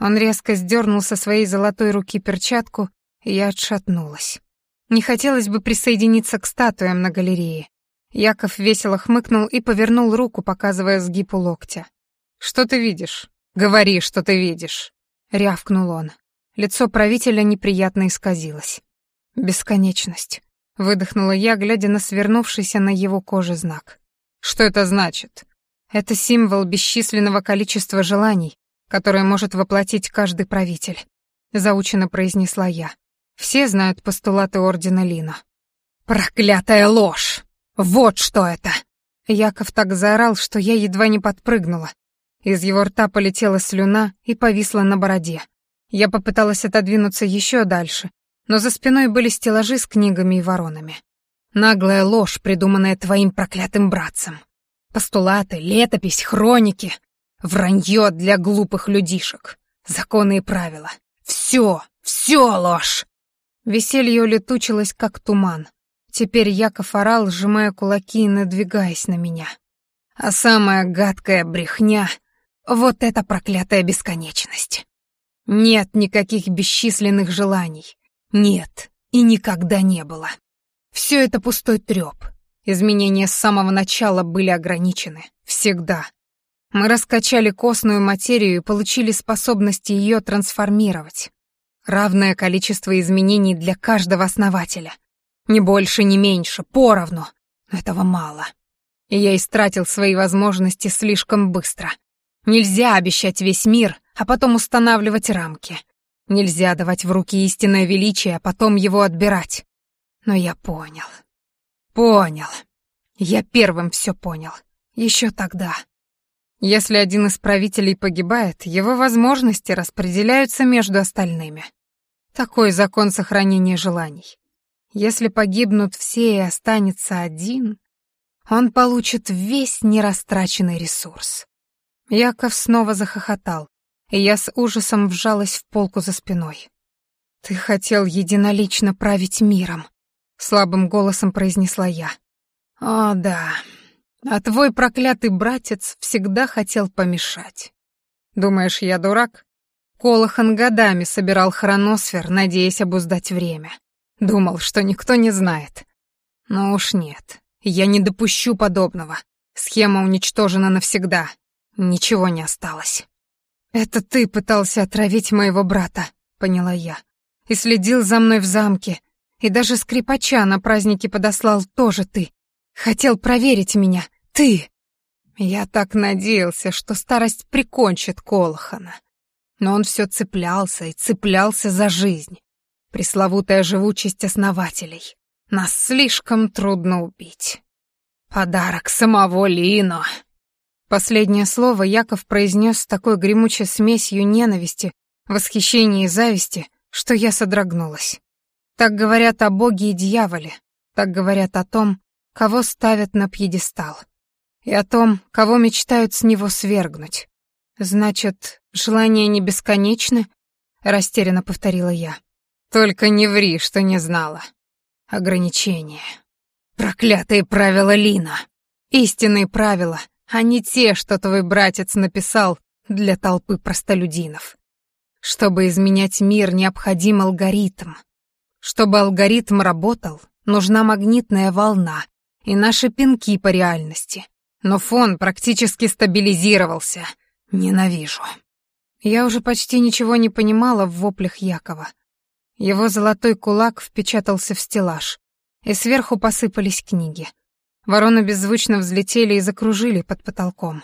A: Он резко сдернул со своей золотой руки перчатку, и я отшатнулась. Не хотелось бы присоединиться к статуям на галерее, Яков весело хмыкнул и повернул руку, показывая сгиб у локтя. «Что ты видишь? Говори, что ты видишь!» — рявкнул он. Лицо правителя неприятно исказилось. «Бесконечность», — выдохнула я, глядя на свернувшийся на его коже знак. «Что это значит?» «Это символ бесчисленного количества желаний, которое может воплотить каждый правитель», — заучено произнесла я. «Все знают постулаты Ордена Лина». «Проклятая ложь!» «Вот что это!» Яков так заорал, что я едва не подпрыгнула. Из его рта полетела слюна и повисла на бороде. Я попыталась отодвинуться еще дальше, но за спиной были стеллажи с книгами и воронами. Наглая ложь, придуманная твоим проклятым братцем. Постулаты, летопись, хроники. Вранье для глупых людишек. Законы и правила. Все, все ложь. Веселье улетучилось, как туман. Теперь Яков орал, сжимая кулаки и надвигаясь на меня. А самая гадкая брехня — вот эта проклятая бесконечность. Нет никаких бесчисленных желаний. Нет, и никогда не было. Все это пустой треп. Изменения с самого начала были ограничены. Всегда. Мы раскачали костную материю и получили способности ее трансформировать. Равное количество изменений для каждого основателя — ни больше, ни меньше, поровну. Но этого мало. И я истратил свои возможности слишком быстро. Нельзя обещать весь мир, а потом устанавливать рамки. Нельзя давать в руки истинное величие, а потом его отбирать. Но я понял. Понял. Я первым все понял. Еще тогда. Если один из правителей погибает, его возможности распределяются между остальными. Такой закон сохранения желаний. Если погибнут все и останется один, он получит весь нерастраченный ресурс. Яков снова захохотал, и я с ужасом вжалась в полку за спиной. «Ты хотел единолично править миром», — слабым голосом произнесла я. «О, да. А твой проклятый братец всегда хотел помешать. Думаешь, я дурак?» Колохан годами собирал хроносфер, надеясь обуздать время. Думал, что никто не знает. Но уж нет, я не допущу подобного. Схема уничтожена навсегда. Ничего не осталось. «Это ты пытался отравить моего брата», — поняла я. «И следил за мной в замке. И даже скрипача на празднике подослал тоже ты. Хотел проверить меня. Ты!» Я так надеялся, что старость прикончит Колхана, Но он все цеплялся и цеплялся за жизнь. Пресловутая живучесть основателей. Нас слишком трудно убить. Подарок самого Лино. Последнее слово Яков произнес с такой гремучей смесью ненависти, восхищения и зависти, что я содрогнулась. Так говорят о боге и дьяволе, так говорят о том, кого ставят на пьедестал, и о том, кого мечтают с него свергнуть. «Значит, желания не бесконечны?» — растерянно повторила я. Только не ври, что не знала. Ограничения. Проклятые правила Лина. Истинные правила, а не те, что твой братец написал для толпы простолюдинов. Чтобы изменять мир, необходим алгоритм. Чтобы алгоритм работал, нужна магнитная волна и наши пинки по реальности. Но фон практически стабилизировался. Ненавижу. Я уже почти ничего не понимала в воплях Якова. Его золотой кулак впечатался в стеллаж, и сверху посыпались книги. Вороны беззвучно взлетели и закружили под потолком.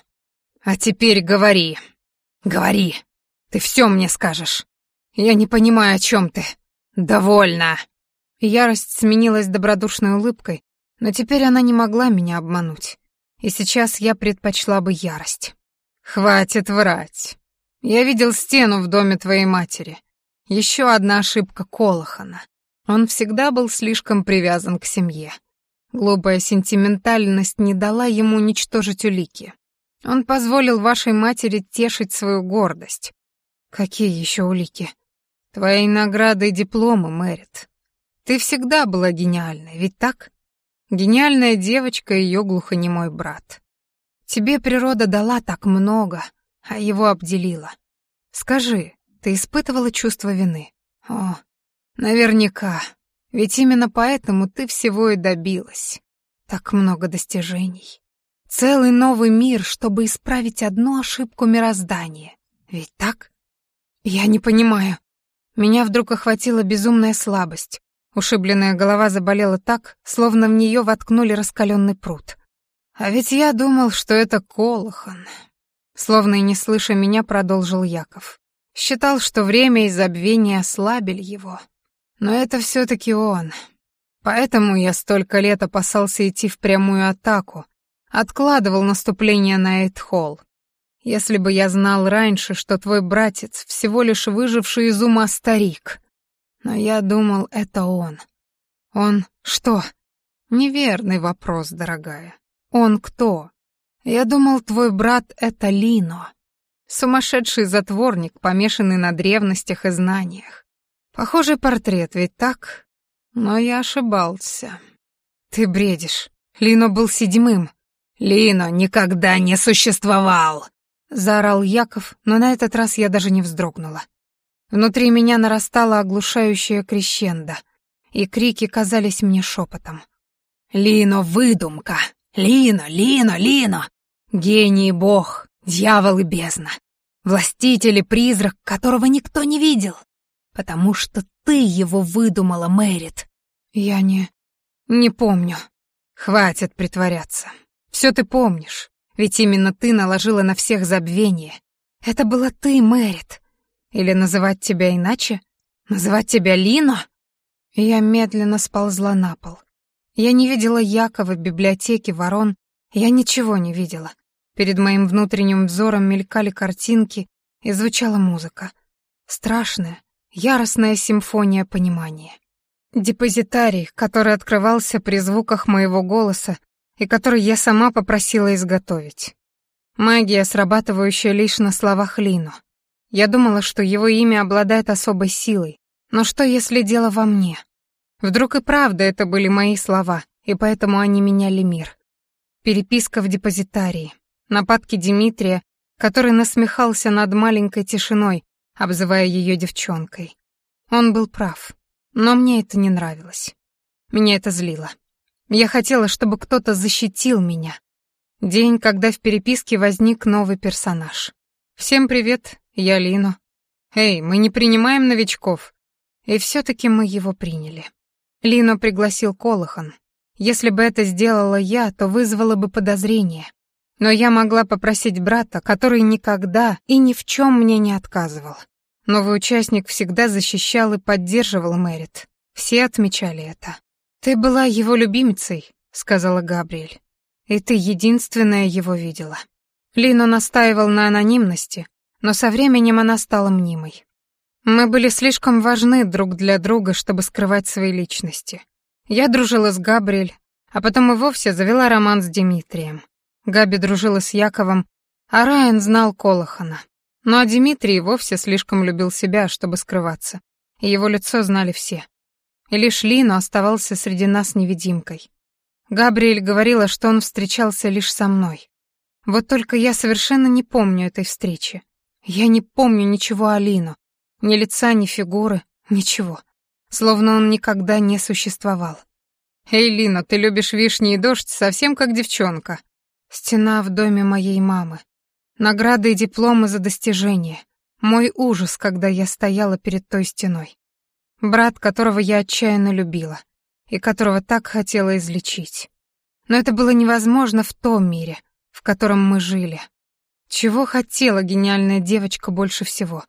A: «А теперь говори! Говори! Ты все мне скажешь! Я не понимаю, о чем ты! Довольно!» Ярость сменилась добродушной улыбкой, но теперь она не могла меня обмануть. И сейчас я предпочла бы ярость. «Хватит врать. Я видел стену в доме твоей матери. Еще одна ошибка Колохана. Он всегда был слишком привязан к семье. Глупая сентиментальность не дала ему уничтожить улики. Он позволил вашей матери тешить свою гордость. Какие еще улики? Твои награды и дипломы, Мэрит. Ты всегда была гениальной, ведь так? Гениальная девочка и ее глухонемой брат. Тебе природа дала так много, а его обделила. Скажи, ты испытывала чувство вины? О, наверняка. Ведь именно поэтому ты всего и добилась. Так много достижений. Целый новый мир, чтобы исправить одну ошибку мироздания. Ведь так? Я не понимаю. Меня вдруг охватила безумная слабость. Ушибленная голова заболела так, словно в нее воткнули раскаленный пруд. А ведь я думал, что это колохан. Словно и не слыша меня, продолжил Яков. Считал, что время и забвение ослабили его. Но это все-таки он. Поэтому я столько лет опасался идти в прямую атаку, откладывал наступление на Эйтхолл. Если бы я знал раньше, что твой братец всего лишь выживший из ума старик. Но я думал, это он. Он что? Неверный вопрос, дорогая. Он кто? Я думал, твой брат — это Лино. Сумасшедший затворник, помешанный на древностях и знаниях. Похожий портрет, ведь так? Но я ошибался. Ты бредишь. Лино был седьмым. Лино никогда не существовал! Заорал Яков, но на этот раз я даже не вздрогнула. Внутри меня нарастала оглушающая крещенда, и крики казались мне шепотом. «Лино, выдумка! Лино, Лино, Лино! Гений бог! Дьявол и бездна. Властитель и призрак, которого никто не видел. Потому что ты его выдумала, Мэрит. Я не... не помню. Хватит притворяться. Все ты помнишь. Ведь именно ты наложила на всех забвение. Это была ты, Мэрит. Или называть тебя иначе? Называть тебя Лино? Я медленно сползла на пол. Я не видела Якова в библиотеке ворон. Я ничего не видела. Перед моим внутренним взором мелькали картинки и звучала музыка. Страшная, яростная симфония понимания. Депозитарий, который открывался при звуках моего голоса и который я сама попросила изготовить. Магия, срабатывающая лишь на словах Лину. Я думала, что его имя обладает особой силой, но что, если дело во мне? Вдруг и правда это были мои слова, и поэтому они меняли мир. Переписка в депозитарии нападки Дмитрия, который насмехался над маленькой тишиной, обзывая ее девчонкой. Он был прав, но мне это не нравилось. Меня это злило. Я хотела, чтобы кто-то защитил меня. День, когда в переписке возник новый персонаж. «Всем привет, я Лино». «Эй, мы не принимаем новичков». И все-таки мы его приняли. Лино пригласил Колохан. Если бы это сделала я, то вызвало бы подозрение но я могла попросить брата, который никогда и ни в чем мне не отказывал. Новый участник всегда защищал и поддерживал Мэрит. Все отмечали это. «Ты была его любимицей», — сказала Габриэль. «И ты единственная его видела». Лино настаивал на анонимности, но со временем она стала мнимой. Мы были слишком важны друг для друга, чтобы скрывать свои личности. Я дружила с Габриэль, а потом и вовсе завела роман с Дмитрием. Габи дружила с Яковом, а Райан знал Колохана. Ну а Дмитрий вовсе слишком любил себя, чтобы скрываться. Его лицо знали все. И лишь Лино оставался среди нас невидимкой. Габриэль говорила, что он встречался лишь со мной. Вот только я совершенно не помню этой встречи. Я не помню ничего о Лино. Ни лица, ни фигуры, ничего. Словно он никогда не существовал. «Эй, Лино, ты любишь вишни и дождь совсем как девчонка», Стена в доме моей мамы. Награды и дипломы за достижения. Мой ужас, когда я стояла перед той стеной. Брат, которого я отчаянно любила и которого так хотела излечить. Но это было невозможно в том мире, в котором мы жили. Чего хотела гениальная девочка больше всего?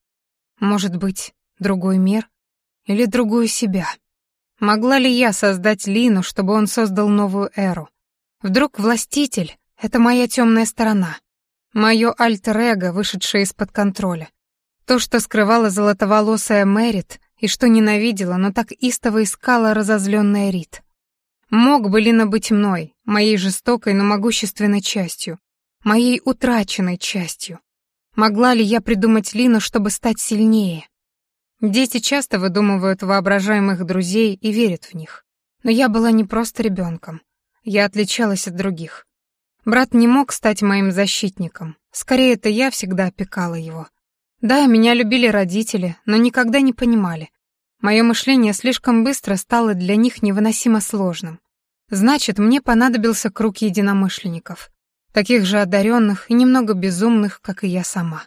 A: Может быть, другой мир? Или другую себя? Могла ли я создать Лину, чтобы он создал новую эру? Вдруг властитель, это моя темная сторона. Мое альтер-эго, вышедшее из-под контроля. То, что скрывала золотоволосая Мэрит и что ненавидела, но так истово искала разозленная Рит. Мог бы Лина быть мной, моей жестокой, но могущественной частью, моей утраченной частью. Могла ли я придумать Лину, чтобы стать сильнее? Дети часто выдумывают воображаемых друзей и верят в них. Но я была не просто ребенком. Я отличалась от других. Брат не мог стать моим защитником. Скорее, это я всегда опекала его. Да, меня любили родители, но никогда не понимали. Мое мышление слишком быстро стало для них невыносимо сложным. Значит, мне понадобился круг единомышленников, таких же одаренных и немного безумных, как и я сама.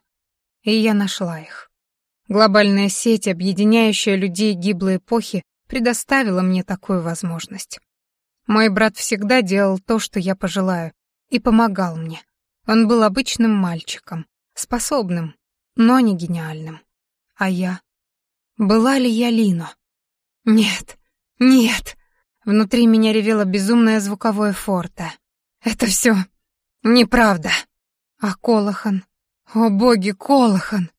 A: И я нашла их. Глобальная сеть, объединяющая людей гиблой эпохи, предоставила мне такую возможность. Мой брат всегда делал то, что я пожелаю, и помогал мне. Он был обычным мальчиком, способным, но не гениальным. А я? Была ли я Лино? Нет, нет. Внутри меня ревело безумное звуковое форте. Это все неправда. А Колохан? О боги, Колохан!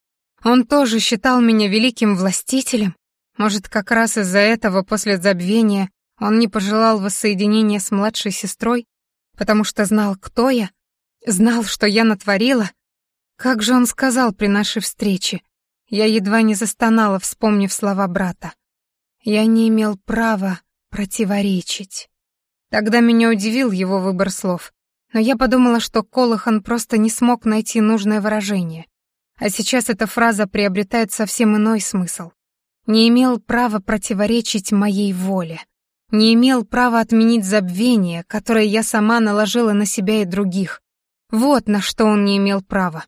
A: Он тоже считал меня великим властителем? Может, как раз из-за этого после забвения он не пожелал воссоединения с младшей сестрой? потому что знал, кто я, знал, что я натворила. Как же он сказал при нашей встрече? Я едва не застонала, вспомнив слова брата. Я не имел права противоречить. Тогда меня удивил его выбор слов, но я подумала, что Колыхан просто не смог найти нужное выражение. А сейчас эта фраза приобретает совсем иной смысл. Не имел права противоречить моей воле не имел права отменить забвение, которое я сама наложила на себя и других. Вот на что он не имел права.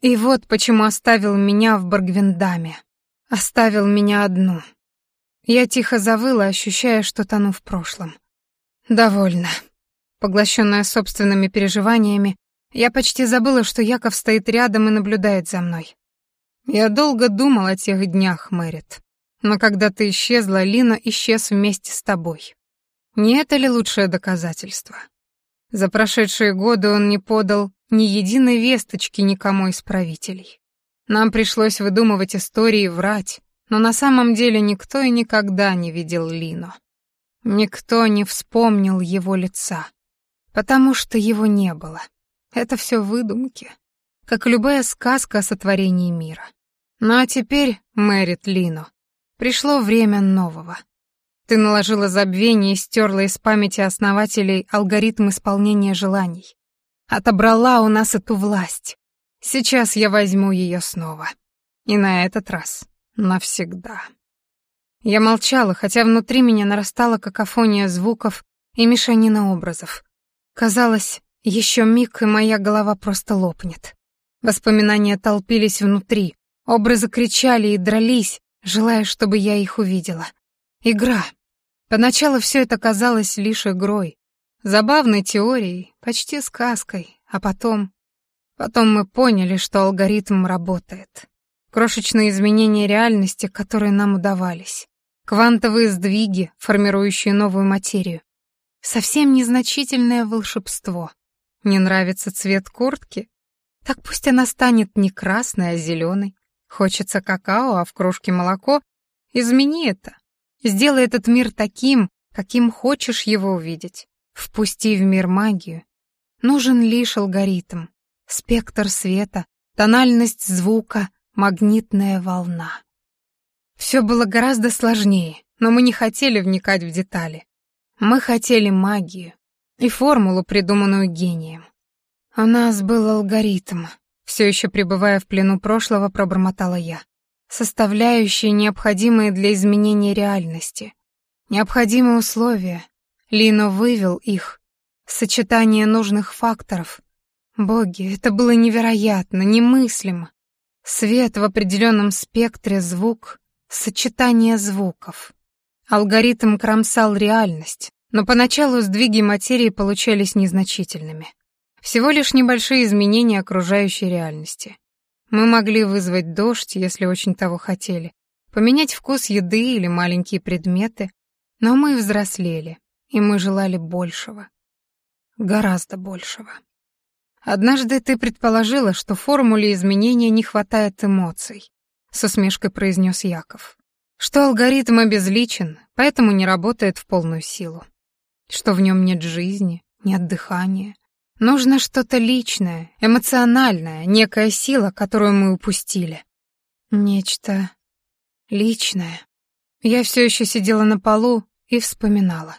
A: И вот почему оставил меня в Баргвиндаме. Оставил меня одну. Я тихо завыла, ощущая, что тону в прошлом. Довольно. Поглощенная собственными переживаниями, я почти забыла, что Яков стоит рядом и наблюдает за мной. Я долго думал о тех днях, Мэрит. Но когда ты исчезла, Лина исчез вместе с тобой. Не это ли лучшее доказательство? За прошедшие годы он не подал ни единой весточки никому из правителей. Нам пришлось выдумывать истории и врать, но на самом деле никто и никогда не видел Лино. Никто не вспомнил его лица, потому что его не было. Это все выдумки, как любая сказка о сотворении мира. Ну а теперь, Мэрит Лино, Пришло время нового. Ты наложила забвение и стерла из памяти основателей алгоритм исполнения желаний. Отобрала у нас эту власть. Сейчас я возьму ее снова. И на этот раз. Навсегда. Я молчала, хотя внутри меня нарастала какофония звуков и мешанина образов. Казалось, еще миг, и моя голова просто лопнет. Воспоминания толпились внутри, образы кричали и дрались, желая, чтобы я их увидела. Игра. Поначалу все это казалось лишь игрой, забавной теорией, почти сказкой, а потом... Потом мы поняли, что алгоритм работает. Крошечные изменения реальности, которые нам удавались. Квантовые сдвиги, формирующие новую материю. Совсем незначительное волшебство. Не нравится цвет куртки? Так пусть она станет не красной, а зеленой. Хочется какао, а в кружке молоко? Измени это. Сделай этот мир таким, каким хочешь его увидеть. Впусти в мир магию. Нужен лишь алгоритм, спектр света, тональность звука, магнитная волна. Все было гораздо сложнее, но мы не хотели вникать в детали. Мы хотели магию и формулу, придуманную гением. У нас был алгоритм, все еще пребывая в плену прошлого, пробормотала я. Составляющие, необходимые для изменения реальности. Необходимые условия. Лино вывел их. Сочетание нужных факторов. Боги, это было невероятно, немыслимо. Свет в определенном спектре звук, сочетание звуков. Алгоритм кромсал реальность, но поначалу сдвиги материи получались незначительными. Всего лишь небольшие изменения окружающей реальности. Мы могли вызвать дождь, если очень того хотели, поменять вкус еды или маленькие предметы, но мы взрослели, и мы желали большего. Гораздо большего. Однажды ты предположила, что формуле изменения не хватает эмоций, с усмешкой произнес Яков. Что алгоритм обезличен, поэтому не работает в полную силу. Что в нем нет жизни, нет дыхания, Нужно что-то личное, эмоциональное, некая сила, которую мы упустили. Нечто личное. Я все еще сидела на полу и вспоминала.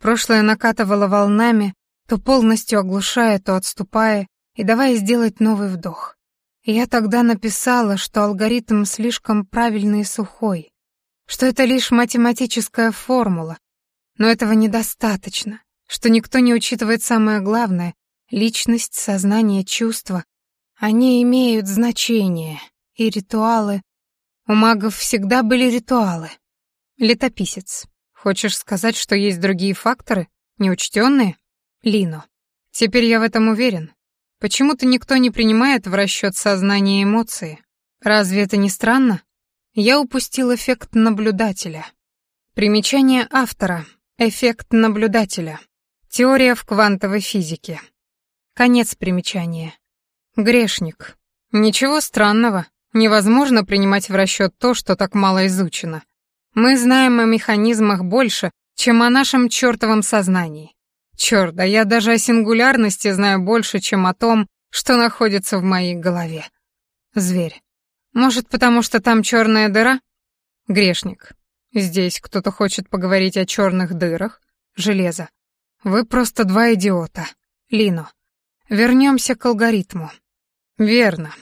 A: Прошлое накатывало волнами, то полностью оглушая, то отступая, и давая сделать новый вдох. Я тогда написала, что алгоритм слишком правильный и сухой, что это лишь математическая формула, но этого недостаточно, что никто не учитывает самое главное, личность, сознание, чувства. Они имеют значение, и ритуалы. У магов всегда были ритуалы. Летописец. Хочешь сказать, что есть другие факторы, неучтенные? Лино. Теперь я в этом уверен. Почему-то никто не принимает в расчет сознание и эмоции. Разве это не странно? Я упустил эффект наблюдателя. Примечание автора. Эффект наблюдателя. Теория в квантовой физике. Конец примечания. Грешник. Ничего странного. Невозможно принимать в расчет то, что так мало изучено. Мы знаем о механизмах больше, чем о нашем чертовом сознании. Черт, да я даже о сингулярности знаю больше, чем о том, что находится в моей голове. Зверь. Может, потому что там черная дыра? Грешник. Здесь кто-то хочет поговорить о черных дырах. Железо. Вы просто два идиота. Лино. Вернемся к алгоритму. Верно.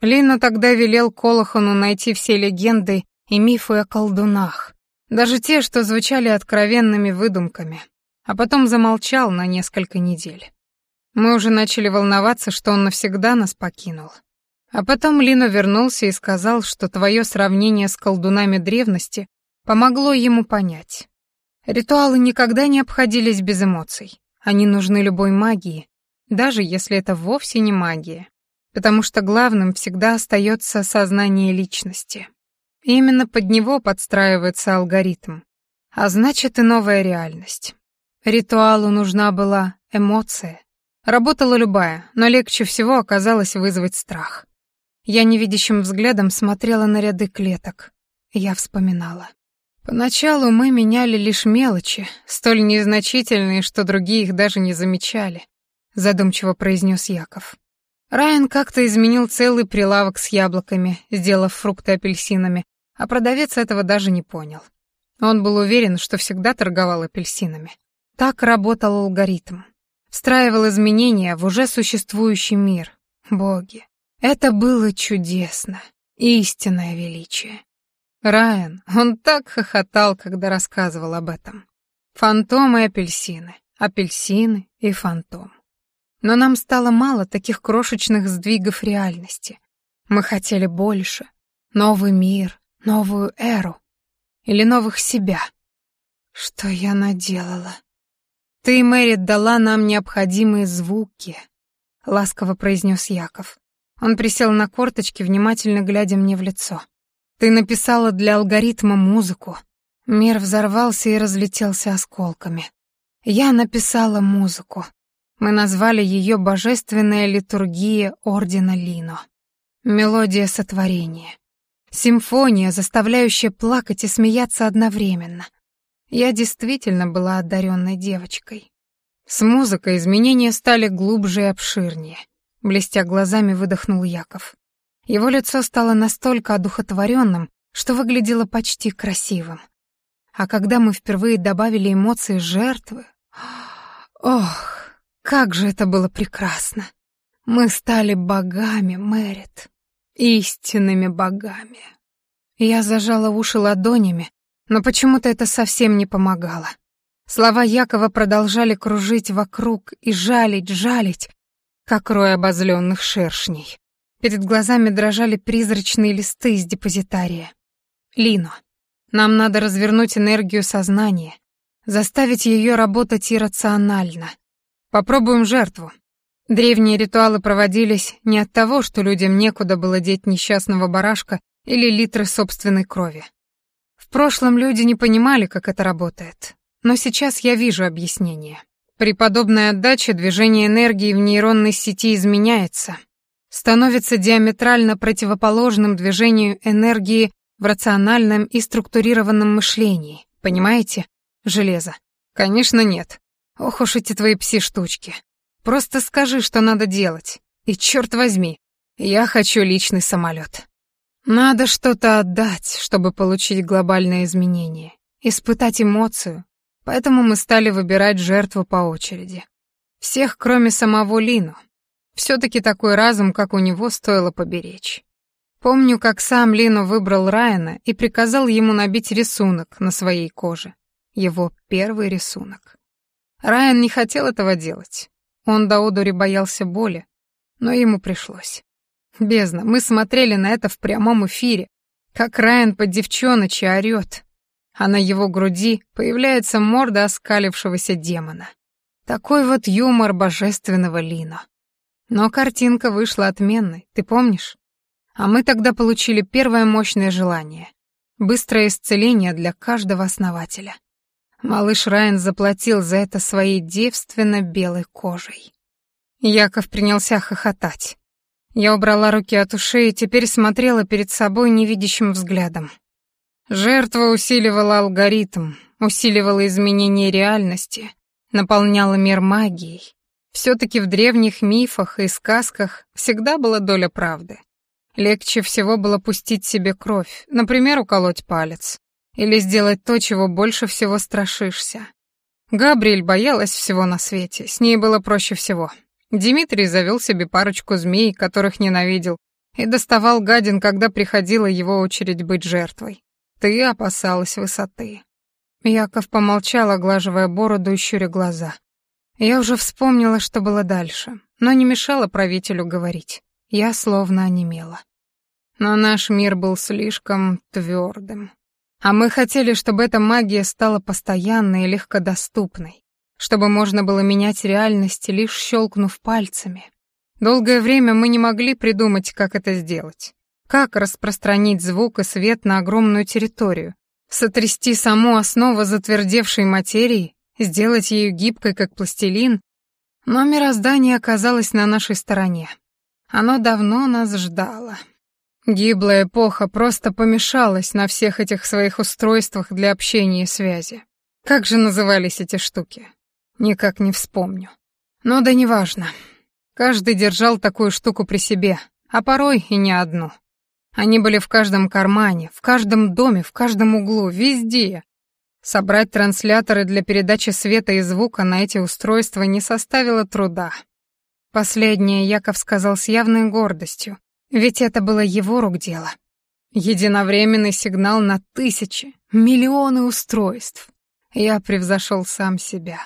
A: Лина тогда велел Колохану найти все легенды и мифы о колдунах, даже те, что звучали откровенными выдумками, а потом замолчал на несколько недель. Мы уже начали волноваться, что он навсегда нас покинул. А потом Лина вернулся и сказал, что твое сравнение с колдунами древности помогло ему понять. Ритуалы никогда не обходились без эмоций. Они нужны любой магии, даже если это вовсе не магия, потому что главным всегда остается сознание личности. И именно под него подстраивается алгоритм, а значит и новая реальность. Ритуалу нужна была эмоция. Работала любая, но легче всего оказалось вызвать страх. Я невидящим взглядом смотрела на ряды клеток. Я вспоминала. Поначалу мы меняли лишь мелочи, столь незначительные, что другие их даже не замечали. — задумчиво произнес Яков. Райан как-то изменил целый прилавок с яблоками, сделав фрукты апельсинами, а продавец этого даже не понял. Он был уверен, что всегда торговал апельсинами. Так работал алгоритм. Встраивал изменения в уже существующий мир. Боги, это было чудесно. Истинное величие. Райан, он так хохотал, когда рассказывал об этом. Фантомы и апельсины, апельсины и фантом. Но нам стало мало таких крошечных сдвигов реальности. Мы хотели больше. Новый мир, новую эру. Или новых себя. Что я наделала? Ты, Мэри, дала нам необходимые звуки, — ласково произнес Яков. Он присел на корточки, внимательно глядя мне в лицо. Ты написала для алгоритма музыку. Мир взорвался и разлетелся осколками. Я написала музыку. Мы назвали ее «Божественная литургия Ордена Лино». Мелодия сотворения. Симфония, заставляющая плакать и смеяться одновременно. Я действительно была одаренной девочкой. С музыкой изменения стали глубже и обширнее. Блестя глазами, выдохнул Яков. Его лицо стало настолько одухотворенным, что выглядело почти красивым. А когда мы впервые добавили эмоции жертвы... Ох! Как же это было прекрасно! Мы стали богами, Мэрит, истинными богами. Я зажала уши ладонями, но почему-то это совсем не помогало. Слова Якова продолжали кружить вокруг и жалить, жалить, как рой обозленных шершней. Перед глазами дрожали призрачные листы из депозитария. «Лино, нам надо развернуть энергию сознания, заставить ее работать иррационально, Попробуем жертву. Древние ритуалы проводились не от того, что людям некуда было деть несчастного барашка или литры собственной крови. В прошлом люди не понимали, как это работает. Но сейчас я вижу объяснение. При подобной отдаче движение энергии в нейронной сети изменяется, становится диаметрально противоположным движению энергии в рациональном и структурированном мышлении. Понимаете? Железо. Конечно, нет. Ох уж эти твои пси-штучки. Просто скажи, что надо делать. И черт возьми, я хочу личный самолет. Надо что-то отдать, чтобы получить глобальное изменение. Испытать эмоцию. Поэтому мы стали выбирать жертву по очереди. Всех, кроме самого Лину. Все-таки такой разум, как у него, стоило поберечь. Помню, как сам Лину выбрал Райана и приказал ему набить рисунок на своей коже. Его первый рисунок. Райан не хотел этого делать. Он до одури боялся боли, но ему пришлось. Бездна, мы смотрели на это в прямом эфире, как Райан под девчоночи орёт, а на его груди появляется морда оскалившегося демона. Такой вот юмор божественного Лина. Но картинка вышла отменной, ты помнишь? А мы тогда получили первое мощное желание — быстрое исцеление для каждого основателя. Малыш Райан заплатил за это своей девственно белой кожей. Яков принялся хохотать. Я убрала руки от ушей и теперь смотрела перед собой невидящим взглядом. Жертва усиливала алгоритм, усиливала изменение реальности, наполняла мир магией. Все-таки в древних мифах и сказках всегда была доля правды. Легче всего было пустить себе кровь, например, уколоть палец или сделать то, чего больше всего страшишься. Габриэль боялась всего на свете, с ней было проще всего. Дмитрий завел себе парочку змей, которых ненавидел, и доставал гадин, когда приходила его очередь быть жертвой. Ты опасалась высоты. Яков помолчал, оглаживая бороду и щуря глаза. Я уже вспомнила, что было дальше, но не мешала правителю говорить. Я словно онемела. Но наш мир был слишком твердым. А мы хотели, чтобы эта магия стала постоянной и легкодоступной, чтобы можно было менять реальность, лишь щелкнув пальцами. Долгое время мы не могли придумать, как это сделать. Как распространить звук и свет на огромную территорию, сотрясти саму основу затвердевшей материи, сделать ее гибкой, как пластилин, но мироздание оказалось на нашей стороне. Оно давно нас ждало. Гиблая эпоха просто помешалась на всех этих своих устройствах для общения и связи. Как же назывались эти штуки? Никак не вспомню. Но да неважно. Каждый держал такую штуку при себе, а порой и не одну. Они были в каждом кармане, в каждом доме, в каждом углу, везде. Собрать трансляторы для передачи света и звука на эти устройства не составило труда. Последнее Яков сказал с явной гордостью, ведь это было его рук дело. Единовременный сигнал на тысячи, миллионы устройств. Я превзошел сам себя.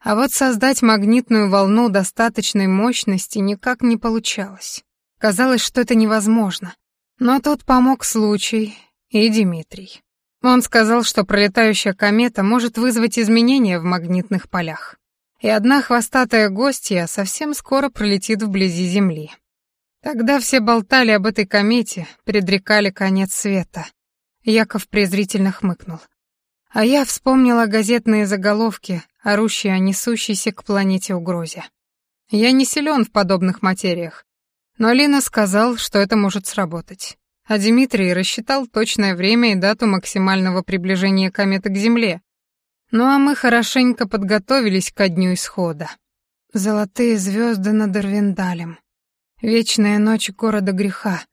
A: А вот создать магнитную волну достаточной мощности никак не получалось. Казалось, что это невозможно. Но тут помог случай и Дмитрий. Он сказал, что пролетающая комета может вызвать изменения в магнитных полях. И одна хвостатая гостья совсем скоро пролетит вблизи Земли. Тогда все болтали об этой комете, предрекали конец света. Яков презрительно хмыкнул. А я вспомнила газетные заголовки, орущие о несущейся к планете угрозе. Я не силен в подобных материях, но Лина сказал, что это может сработать. А Дмитрий рассчитал точное время и дату максимального приближения кометы к Земле. Ну а мы хорошенько подготовились ко дню исхода. Золотые звезды над Эрвиндалем. Вечная ночь города греха,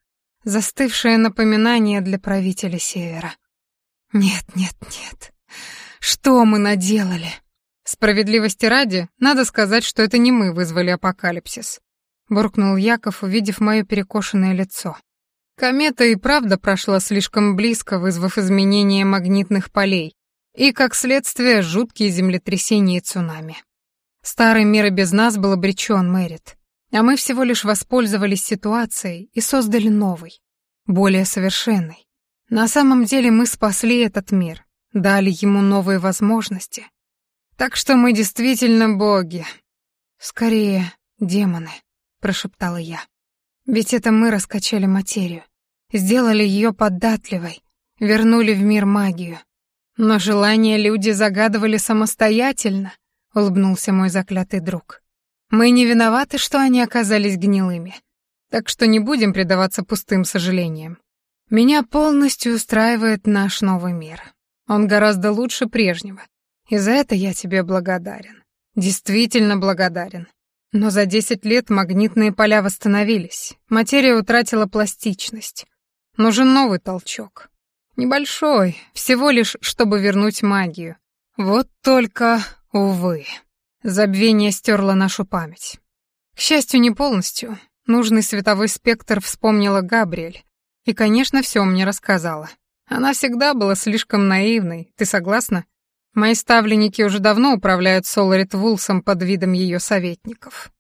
A: застывшее напоминание для правителя Севера. Нет, нет, нет. Что мы наделали? Справедливости ради, надо сказать, что это не мы вызвали апокалипсис. Буркнул Яков, увидев мое перекошенное лицо. Комета и правда прошла слишком близко, вызвав изменения магнитных полей и, как следствие, жуткие землетрясения и цунами. Старый мир и без нас был обречен, Мэрит. А мы всего лишь воспользовались ситуацией и создали новый, более совершенный. На самом деле мы спасли этот мир, дали ему новые возможности. Так что мы действительно боги. Скорее, демоны, прошептала я. Ведь это мы раскачали материю, сделали ее податливой, вернули в мир магию. Но желания люди загадывали самостоятельно, улыбнулся мой заклятый друг. Мы не виноваты, что они оказались гнилыми. Так что не будем предаваться пустым сожалениям. Меня полностью устраивает наш новый мир. Он гораздо лучше прежнего. И за это я тебе благодарен. Действительно благодарен. Но за 10 лет магнитные поля восстановились. Материя утратила пластичность. Нужен новый толчок. Небольшой, всего лишь чтобы вернуть магию. Вот только, увы. Забвение стерло нашу память. К счастью, не полностью. Нужный световой спектр вспомнила Габриэль. И, конечно, все мне рассказала. Она всегда была слишком наивной, ты согласна? Мои ставленники уже давно управляют Соларит Вулсом под видом ее советников.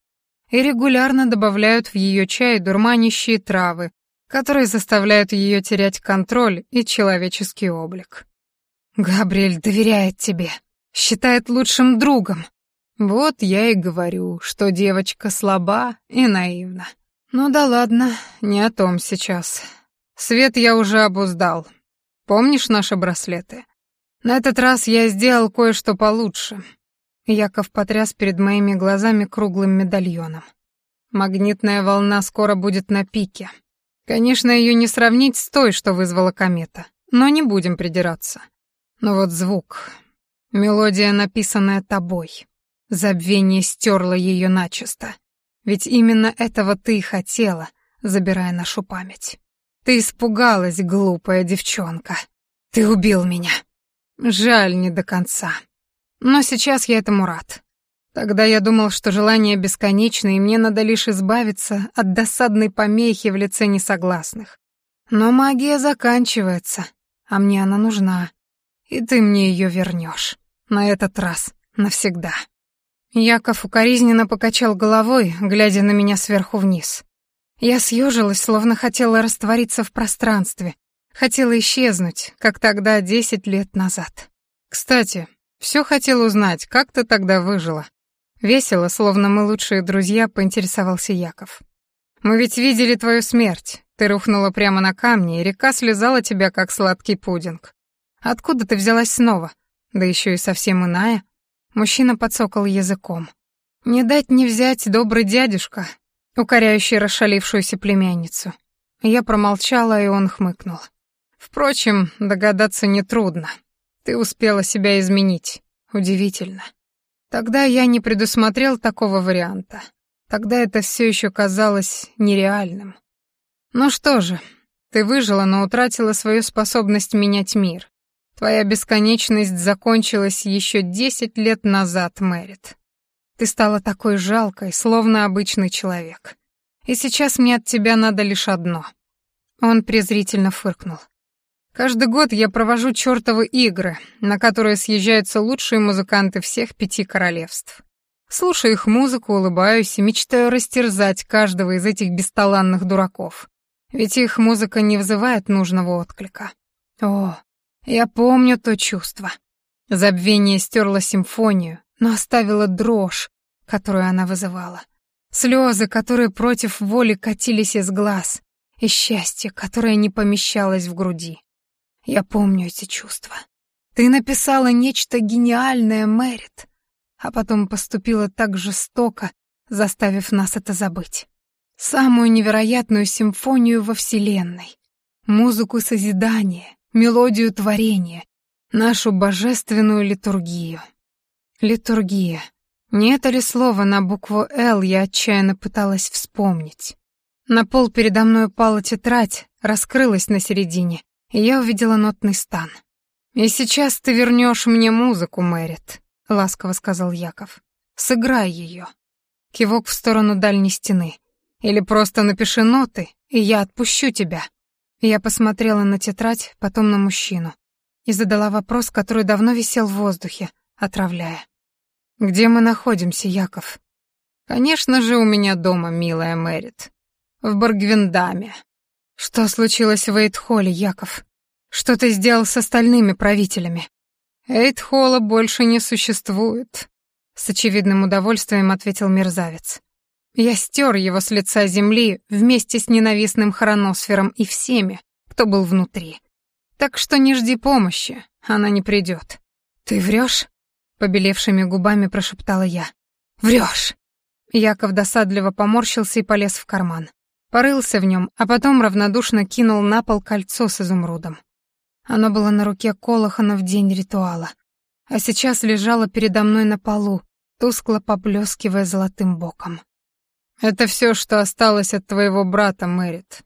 A: И регулярно добавляют в ее чай дурманящие травы, которые заставляют ее терять контроль и человеческий облик. «Габриэль доверяет тебе, считает лучшим другом», вот я и говорю, что девочка слаба и наивна. Ну да ладно, не о том сейчас. Свет я уже обуздал. Помнишь наши браслеты? На этот раз я сделал кое-что получше. Яков потряс перед моими глазами круглым медальоном. Магнитная волна скоро будет на пике. Конечно, ее не сравнить с той, что вызвала комета, но не будем придираться. Но вот звук. Мелодия, написанная тобой. Забвение стерло ее начисто. Ведь именно этого ты хотела, забирая нашу память. Ты испугалась, глупая девчонка. Ты убил меня. Жаль, не до конца. Но сейчас я этому рад. Тогда я думал, что желание бесконечно, и мне надо лишь избавиться от досадной помехи в лице несогласных. Но магия заканчивается, а мне она нужна. И ты мне ее вернешь. На этот раз навсегда. Яков укоризненно покачал головой, глядя на меня сверху вниз. Я съежилась, словно хотела раствориться в пространстве, хотела исчезнуть, как тогда десять лет назад. Кстати, все хотел узнать, как ты тогда выжила. Весело, словно мы лучшие друзья, поинтересовался Яков. Мы ведь видели твою смерть. Ты рухнула прямо на камни, и река слезала тебя, как сладкий пудинг. Откуда ты взялась снова? Да еще и совсем иная, Мужчина подсокал языком. «Не дать не взять, добрый дядюшка», укоряющий расшалившуюся племянницу. Я промолчала, и он хмыкнул. «Впрочем, догадаться нетрудно. Ты успела себя изменить. Удивительно. Тогда я не предусмотрел такого варианта. Тогда это все еще казалось нереальным. Ну что же, ты выжила, но утратила свою способность менять мир. Твоя бесконечность закончилась еще десять лет назад, Мэрит. Ты стала такой жалкой, словно обычный человек. И сейчас мне от тебя надо лишь одно». Он презрительно фыркнул. «Каждый год я провожу чертовы игры, на которые съезжаются лучшие музыканты всех пяти королевств. Слушаю их музыку, улыбаюсь и мечтаю растерзать каждого из этих бесталанных дураков. Ведь их музыка не вызывает нужного отклика. О, я помню то чувство. Забвение стерло симфонию, но оставило дрожь, которую она вызывала. Слезы, которые против воли катились из глаз, и счастье, которое не помещалось в груди. Я помню эти чувства. Ты написала нечто гениальное, Мэрит, а потом поступила так жестоко, заставив нас это забыть. Самую невероятную симфонию во Вселенной. Музыку созидания, мелодию творения, нашу божественную литургию. Литургия. Не это ли слово на букву «Л» я отчаянно пыталась вспомнить? На пол передо мной упала тетрадь, раскрылась на середине, и я увидела нотный стан. «И сейчас ты вернешь мне музыку, Мэрит», — ласково сказал Яков. «Сыграй ее». Кивок в сторону дальней стены. «Или просто напиши ноты, и я отпущу тебя. Я посмотрела на тетрадь, потом на мужчину. И задала вопрос, который давно висел в воздухе, отравляя. «Где мы находимся, Яков?» «Конечно же, у меня дома, милая Мэрит. В Баргвиндаме». «Что случилось в Эйтхолле, Яков? Что ты сделал с остальными правителями?» «Эйтхолла больше не существует», — с очевидным удовольствием ответил мерзавец. Я стер его с лица земли вместе с ненавистным хроносфером и всеми, кто был внутри. Так что не жди помощи, она не придет. «Ты врешь?» — побелевшими губами прошептала я. «Врешь!» Яков досадливо поморщился и полез в карман. Порылся в нем, а потом равнодушно кинул на пол кольцо с изумрудом. Оно было на руке Колохана в день ритуала. А сейчас лежало передо мной на полу, тускло поблескивая золотым боком. Это все, что осталось от твоего брата, Мэрит.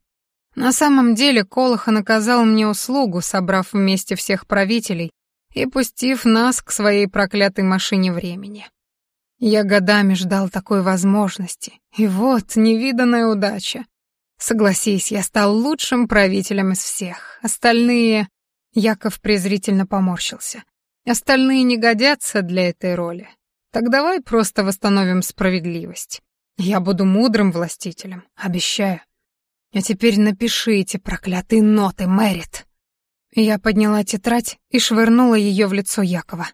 A: На самом деле Колоха наказал мне услугу, собрав вместе всех правителей и пустив нас к своей проклятой машине времени. Я годами ждал такой возможности, и вот невиданная удача. Согласись, я стал лучшим правителем из всех. Остальные... Яков презрительно поморщился. Остальные не годятся для этой роли. Так давай просто восстановим справедливость. Я буду мудрым властителем, обещаю. А теперь напиши эти проклятые ноты, Мэрит. Я подняла тетрадь и швырнула ее в лицо Якова.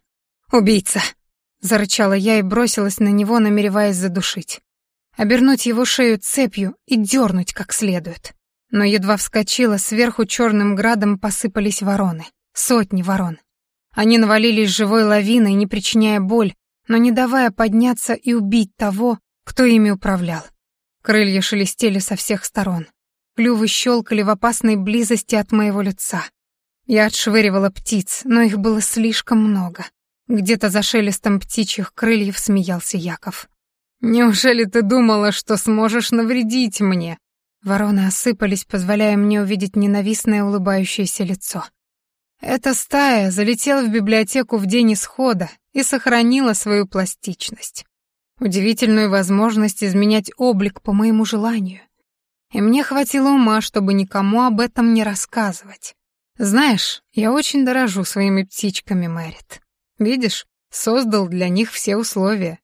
A: «Убийца!» — зарычала я и бросилась на него, намереваясь задушить. Обернуть его шею цепью и дернуть как следует. Но едва вскочила, сверху черным градом посыпались вороны. Сотни ворон. Они навалились живой лавиной, не причиняя боль, но не давая подняться и убить того, кто ими управлял. Крылья шелестели со всех сторон. Клювы щелкали в опасной близости от моего лица. Я отшвыривала птиц, но их было слишком много. Где-то за шелестом птичьих крыльев смеялся Яков. «Неужели ты думала, что сможешь навредить мне?» Вороны осыпались, позволяя мне увидеть ненавистное улыбающееся лицо. Эта стая залетела в библиотеку в день исхода и сохранила свою пластичность удивительную возможность изменять облик по моему желанию. И мне хватило ума, чтобы никому об этом не рассказывать. Знаешь, я очень дорожу своими птичками, Мэрит. Видишь, создал для них все условия.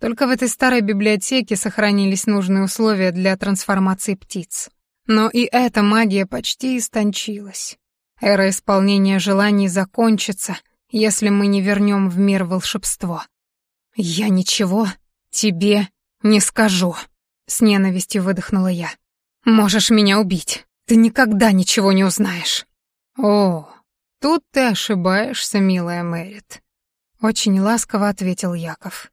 A: Только в этой старой библиотеке сохранились нужные условия для трансформации птиц. Но и эта магия почти истончилась. Эра исполнения желаний закончится, если мы не вернем в мир волшебство. Я ничего «Тебе не скажу», — с ненавистью выдохнула я. «Можешь меня убить. Ты никогда ничего не узнаешь». «О, тут ты ошибаешься, милая Мэрит», — очень ласково ответил Яков.